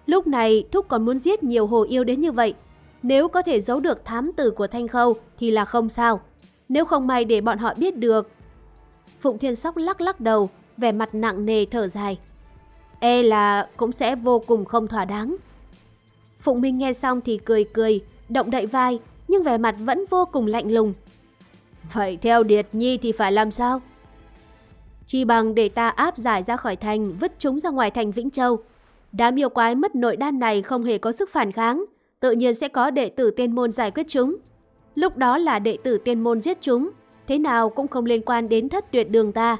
Lúc này Thúc còn muốn giết nhiều hồ yêu đến như vậy. Nếu có thể giấu được thám tử của Thanh Khâu thì là không sao. Nếu không may để bọn họ biết được. Phụng Thiên Sóc lắc lắc đầu, vẻ mặt nặng nề thở dài. E là cũng sẽ vô cùng không thỏa đáng. Phụng Minh nghe xong thì cười cười, động đậy vai, nhưng vẻ mặt vẫn vô cùng lạnh lùng. Vậy theo Điệt Nhi thì phải làm sao? Chỉ bằng để ta áp giải ra khỏi thành, vứt chúng ra ngoài thành Vĩnh Châu. Đám yêu quái mất nội đan này không hề có sức phản kháng, tự nhiên sẽ có đệ tử tiên môn giải quyết chúng. Lúc đó là đệ tử tiên môn giết chúng, thế nào cũng không liên quan đến thất tuyệt đường ta.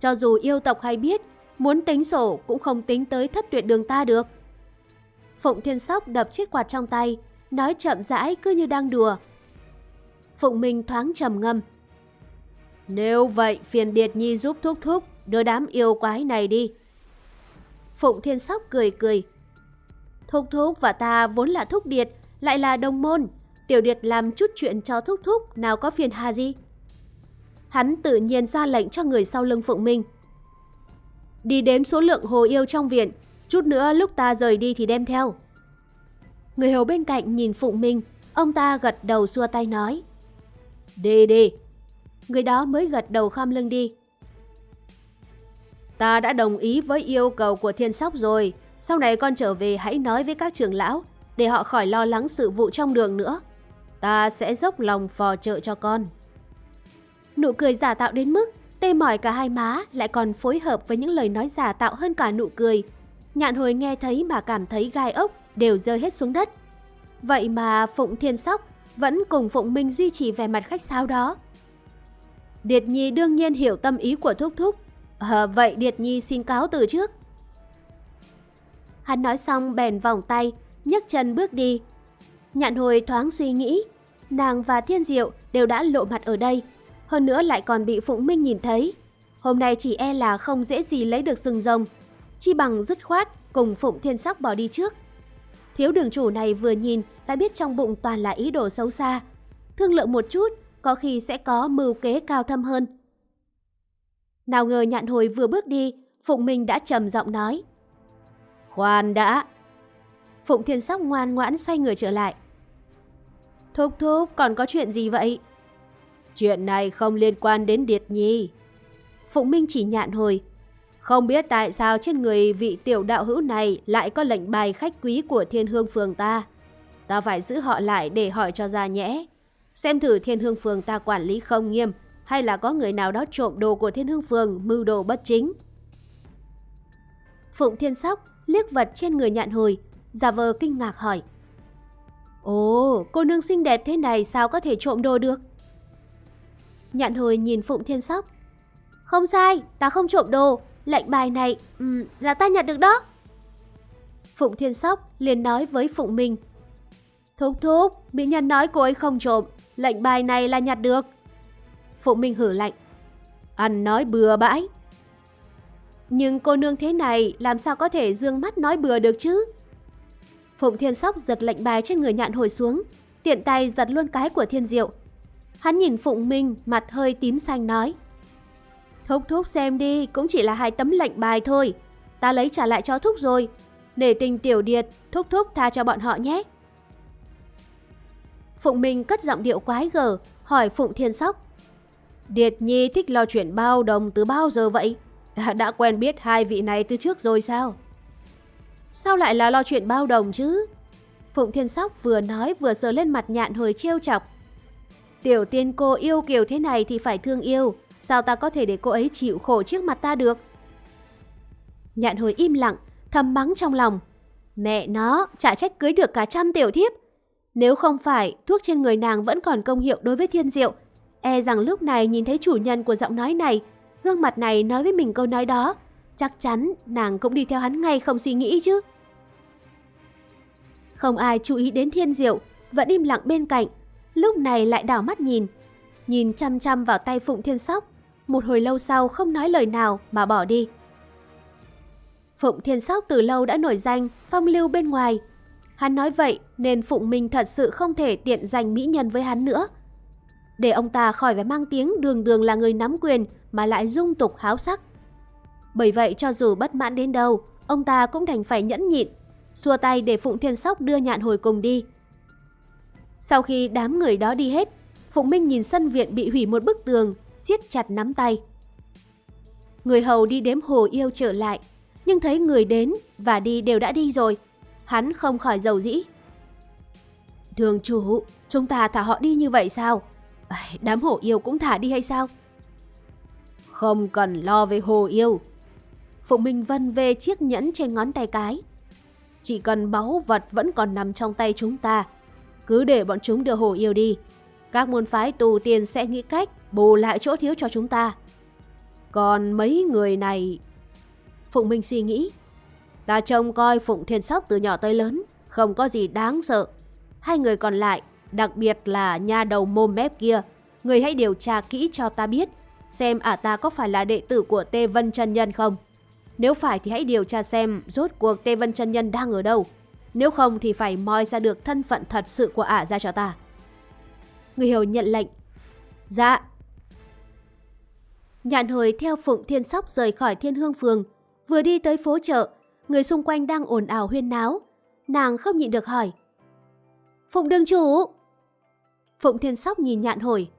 Cho dù yêu tộc hay biết, muốn tính sổ cũng không tính tới thất tuyệt đường ta được. Phụng Thiên Sóc đập chiếc quạt trong tay, nói chậm rãi cứ như đang đùa. Phụng Minh thoáng trầm ngâm. Nếu vậy phiền Điệt Nhi giúp thúc thúc đưa đám yêu quái này đi. Phụng Thiên Sóc cười cười. Thúc thúc và ta vốn là thúc điệt, lại là đồng môn. Tiểu điệt làm chút chuyện cho thúc thúc, nào có phiền hà gì. Hắn tự nhiên ra lệnh cho người sau lưng Phụng Minh. Đi đếm số lượng hồ yêu trong viện, chút nữa lúc ta rời đi thì đem theo. Người hầu bên cạnh nhìn Phụng Minh, ông ta gật đầu xua tay nói. Đi đi. Người đó mới gật đầu khom lưng đi. Ta đã đồng ý với yêu cầu của thiên sóc rồi. Sau này con trở về hãy nói với các trưởng lão để họ khỏi lo lắng sự vụ trong đường nữa. Ta sẽ dốc lòng phò trợ cho con. Nụ cười giả tạo đến mức tê mỏi cả hai má lại còn phối hợp với những lời nói giả tạo hơn cả nụ cười. Nhạn hồi nghe thấy mà cảm thấy gai ốc đều rơi hết xuống đất. Vậy mà Phụng Thiên Sóc vẫn cùng Phụng Minh duy trì vẻ mặt khách sáo đó. Điệt Nhi đương nhiên hiểu tâm ý của Thúc Thúc. À, vậy Điệt Nhi xin cáo từ trước. Hắn nói xong bèn vòng tay, nhấc chân bước đi. Nhạn hồi thoáng suy nghĩ, nàng và Thiên Diệu đều đã lộ mặt ở đây, hơn nữa lại còn bị Phụng Minh nhìn thấy. Hôm nay chỉ e là không dễ gì lấy được sừng rồng, chi bằng dứt khoát cùng Phụng Thiên Sóc bỏ đi trước. Thiếu đường chủ này vừa nhìn đã biết trong bụng toàn là ý đồ xấu xa. Thương lượng một chút, có khi sẽ có mưu kế cao thâm hơn. Nào ngờ nhạn hồi vừa bước đi, Phụng Minh đã trầm giọng nói. Khoan đã! Phụng Thiên Sóc ngoan ngoãn xoay người trở lại. Thúc thúc, còn có chuyện gì vậy? Chuyện này không liên quan đến Điệt Nhi. Phụng Minh chỉ nhạn hồi. Không biết tại sao trên người vị tiểu đạo hữu này lại có lệnh bài khách quý của thiên hương phường ta. Ta phải giữ họ lại để hỏi cho ra nhẽ. Xem thử thiên hương phường ta quản lý không nghiêm hay là có người nào đó trộm đồ của thiên hương phường mưu đồ bất chính. Phụng Thiên Sóc liếc vật trên người nhạn hồi, giả vờ kinh ngạc hỏi. Ồ, cô nương xinh đẹp thế này sao có thể trộm đồ được? Nhạn hồi nhìn Phụng Thiên Sóc. Không sai, ta không trộm đồ, lệnh bài này um, là ta nhặt được đó. Phụng Thiên Sóc liền nói với Phụng Minh. Thúc thúc, mỹ nhân nói cô ấy không trộm, lệnh bài này là nhặt được. Phụng Minh hử lạnh. Ăn nói bừa bãi. Nhưng cô nương thế này làm sao có thể dương mắt nói bừa được chứ? Phụng Thiên Sóc giật lệnh bài trên người nhạn hồi xuống, tiện tay giật luôn cái của Thiên Diệu. Hắn nhìn Phụng Minh, mặt hơi tím xanh nói. Thúc thúc xem đi, cũng chỉ là hai tấm lệnh bài thôi. Ta lấy trả lại cho thúc rồi. Để tình tiểu điệt, thúc thúc tha cho bọn họ nhé. Phụng Minh cất giọng điệu quái gở, hỏi Phụng Thiên Sóc. Điệt Nhi thích lo chuyện bao đồng từ bao giờ vậy? [laughs] Đã quen biết hai vị này từ trước rồi sao? Sao lại là lo chuyện bao đồng chứ? Phụng Thiên Sóc vừa nói vừa sờ lên mặt nhạn hồi trêu chọc. Tiểu tiên cô yêu kiểu thế này thì phải thương yêu, sao ta có thể để cô ấy chịu khổ trước mặt ta được? Nhạn hồi im lặng, thầm mắng trong lòng. Mẹ nó, chả trách cưới được cả trăm tiểu thiếp. Nếu không phải, thuốc trên người nàng vẫn còn công hiệu đối với thiên diệu, e rằng lúc này nhìn thấy chủ nhân của giọng nói này, gương mặt này nói với mình câu nói đó, chắc chắn nàng cũng đi theo hắn ngay không suy nghĩ chứ. Không ai chú ý đến thiên diệu, vẫn im lặng bên cạnh, lúc này lại đảo mắt nhìn, nhìn chăm chăm vào tay Phụng Thiên Sóc, một hồi lâu sau không nói lời nào mà bỏ đi. Phụng Thiên Sóc từ lâu đã nổi danh, phong lưu bên ngoài. Hắn nói vậy nên Phụng Minh thật sự không thể tiện giành mỹ nhân với hắn nữa. Để ông ta khỏi phải mang tiếng đường đường là người nắm quyền mà lại dung tục háo sắc. Bởi vậy cho dù bất mãn đến đâu, ông ta cũng đành phải nhẫn nhịn, xua tay để Phụng Thiên Sóc đưa nhạn hồi cùng đi. Sau khi đám người đó đi hết, Phụng Minh nhìn sân viện bị hủy một bức tường, siết chặt nắm tay. Người hầu đi đếm hồ yêu trở lại, nhưng thấy người đến và đi đều đã đi rồi. Hắn không khỏi dầu dĩ. Đường chủ, chúng ta thả họ đi như vậy sao? Đám hồ yêu cũng thả đi hay sao? Không cần lo về hồ yêu. Phụng Minh vân về chiếc nhẫn trên ngón tay cái. Chỉ cần báu vật vẫn còn nằm trong tay chúng ta. Cứ để bọn chúng đưa hồ yêu đi. Các môn phái tù tiền sẽ nghĩ cách bù lại chỗ thiếu cho chúng ta. Còn mấy người này... Phụng Minh suy nghĩ. Ta trông coi Phụng Thiên Sóc từ nhỏ tới lớn, không có gì đáng sợ. Hai người còn lại, đặc biệt là nha đầu mồm mép kia, người hãy điều tra kỹ cho ta biết, xem ả ta có phải là đệ tử của Tê Vân Trân Nhân không. Nếu phải thì hãy điều tra xem rốt cuộc Tê Vân Trân Nhân đang ở đâu. Nếu không thì phải moi ra được thân phận thật sự của ả ra cho ta. Người hiểu nhận lệnh. Dạ. Nhạn hồi theo Phụng Thiên Sóc rời khỏi Thiên Hương Phường. Vừa đi tới phố chợ, người xung quanh đang ồn ào huyên náo. Nàng không nhịn được hỏi. Phụng đương chủ! Phụng Thiên Sóc nhìn nhạn hồi.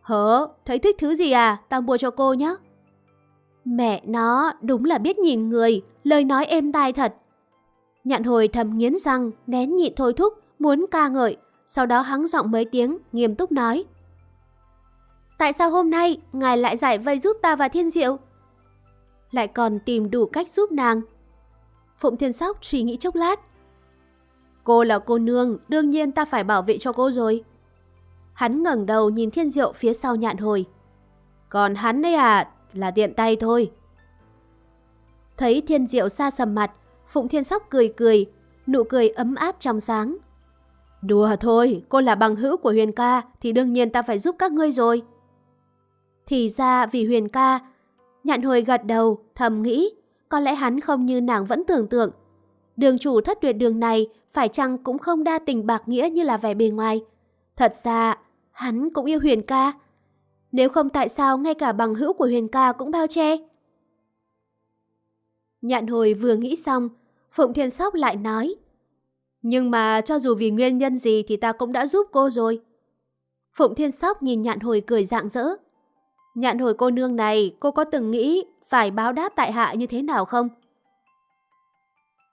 Hớ, thấy thích thứ gì à? Ta mua cho cô nhé. Mẹ nó đúng là biết nhìn người, lời nói êm tai thật. Nhạn hồi thầm nghiến răng, nén nhịn thôi thúc, muốn ca ngợi, sau đó hắng giọng mấy tiếng, nghiêm túc nói. Tại sao hôm nay ngài lại giải vây giúp ta và thiên diệu? Lại còn tìm đủ cách giúp nàng. Phụng Thiên Sóc suy nghĩ chốc lát. Cô là cô nương, đương nhiên ta phải bảo vệ cho cô rồi. Hắn ngẩng đầu nhìn thiên diệu phía sau nhạn hồi. Còn hắn đây à, là tiện tay thôi. Thấy thiên diệu xa sầm mặt, Phụng Thiên Sóc cười cười, nụ cười ấm áp trong sáng. Đùa thôi, cô là bằng hữu của Huyền ca thì đương nhiên ta phải giúp các ngươi rồi. Thì ra vì Huyền ca, nhạn hồi gật đầu, thầm nghĩ, có lẽ hắn không như nàng vẫn tưởng tượng. Đường chủ thất tuyệt đường này phải chăng cũng không đa tình bạc nghĩa như là vẻ bề ngoài. Thật ra, hắn cũng yêu Huyền ca. Nếu không tại sao ngay cả bằng hữu của Huyền ca cũng bao che? Nhạn hồi vừa nghĩ xong, Phụng Thiên Sóc lại nói. Nhưng mà cho dù vì nguyên nhân gì thì ta cũng đã giúp cô rồi. Phụng Thiên Sóc nhìn nhạn hồi cười rạng rỡ. Nhạn hồi cô nương này, cô có từng nghĩ phải báo đáp tại hạ như thế nào không?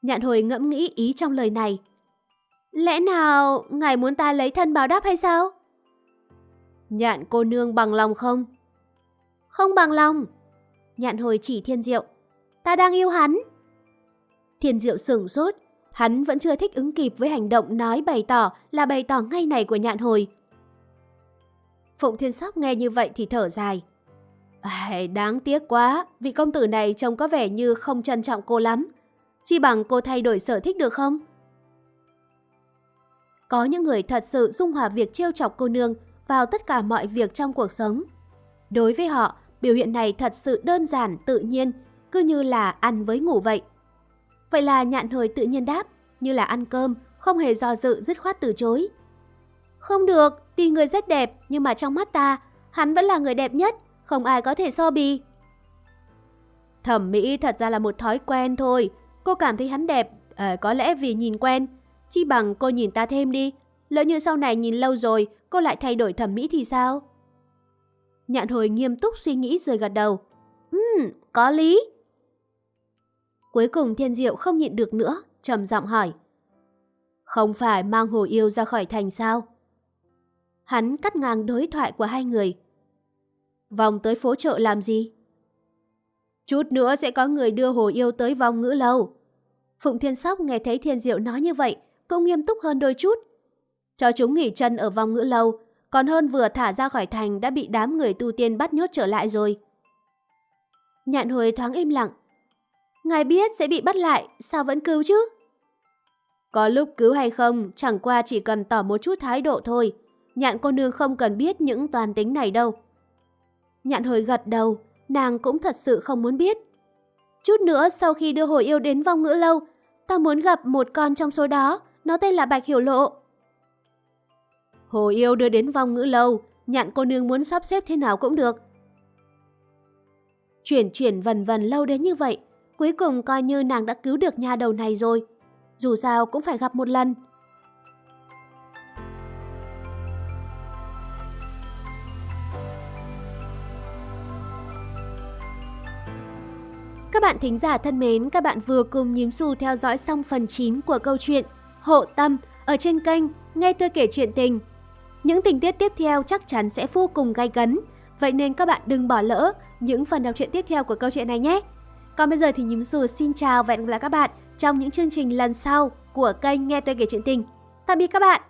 Nhạn hồi ngẫm nghĩ ý trong lời này. Lẽ nào ngài muốn ta lấy thân báo đáp hay sao? Nhạn cô nương bằng lòng không? Không bằng lòng. Nhạn hồi chỉ thiên diệu. Ta đang yêu hắn. Thiên diệu sửng sốt. Hắn vẫn chưa thích ứng kịp với hành động nói bày tỏ là bày tỏ ngay này của nhạn hồi. Phụng Thiên Sóc nghe như vậy thì thở dài. À, đáng tiếc quá, vị công tử này trông có vẻ như không trân trọng cô lắm. Chỉ bằng cô thay đổi sở thích được không? Có những người thật sự dung hòa việc trêu chọc cô nương vào tất cả mọi việc trong cuộc sống. Đối với họ, biểu hiện này thật sự đơn giản, tự nhiên, cứ như là ăn với ngủ vậy. Vậy là nhạn hồi tự nhiên đáp, như là ăn cơm, không hề do dự dứt khoát từ chối. Không được, tuy người rất đẹp, nhưng mà trong mắt ta, hắn vẫn là người đẹp nhất, không ai có thể so bì. Thẩm mỹ thật ra là một thói quen thôi, cô cảm thấy hắn đẹp, à, có lẽ vì nhìn quen. Chi bằng cô nhìn ta thêm đi, lỡ như sau này nhìn lâu rồi, cô lại thay đổi thẩm mỹ thì sao? Nhạn hồi nghiêm túc suy nghĩ rồi gật đầu. Ừm, có lý. Cuối cùng thiên diệu không nhịn được nữa, trầm giọng hỏi. Không phải mang hồ yêu ra khỏi thành sao? Hắn cắt ngang đối thoại của hai người. Vòng tới phố chợ làm gì? Chút nữa sẽ có người đưa hồ yêu tới vòng ngữ lâu. Phụng Thiên Sóc nghe thấy Thiên Diệu nói như vậy, cũng nghiêm túc hơn đôi chút. Cho chúng nghỉ chân ở vòng ngữ lâu, còn hơn vừa thả ra khỏi thành đã bị đám người tu tiên bắt nhốt trở lại rồi. Nhạn hồi thoáng im lặng. Ngài biết sẽ bị bắt lại, sao vẫn cứu chứ? Có lúc cứu hay không, chẳng qua chỉ cần tỏ một chút thái độ thôi. Nhạn cô nương không cần biết những toàn tính này đâu. Nhạn hồi gật đầu, nàng cũng thật sự không muốn biết. Chút nữa sau khi đưa hồi yêu đến vong ngữ lâu, ta muốn gặp một con trong số đó, nó tên là Bạch Hiểu Lộ. Hồ yêu đưa đến vong ngữ lâu, nhạn cô nương muốn sắp xếp thế nào cũng được. Chuyển chuyển vần vần lâu đến như vậy, cuối cùng coi như nàng đã cứu được nhà đầu này rồi. Dù sao cũng phải gặp một lần. Các bạn thính giả thân mến, các bạn vừa cùng nhím xù theo dõi xong phần 9 của câu chuyện Hộ Tâm ở trên kênh Nghe tôi kể chuyện tình. Những tình tiết tiếp theo chắc chắn sẽ vô cùng gay gấn, vậy nên các bạn đừng bỏ lỡ những phần đọc truyện tiếp theo của câu chuyện này nhé. Còn bây giờ thì nhím dù xin chào và hẹn gặp lại các bạn trong những chương trình lần sau của kênh Nghe tôi kể chuyện tình. Tạm biệt các bạn!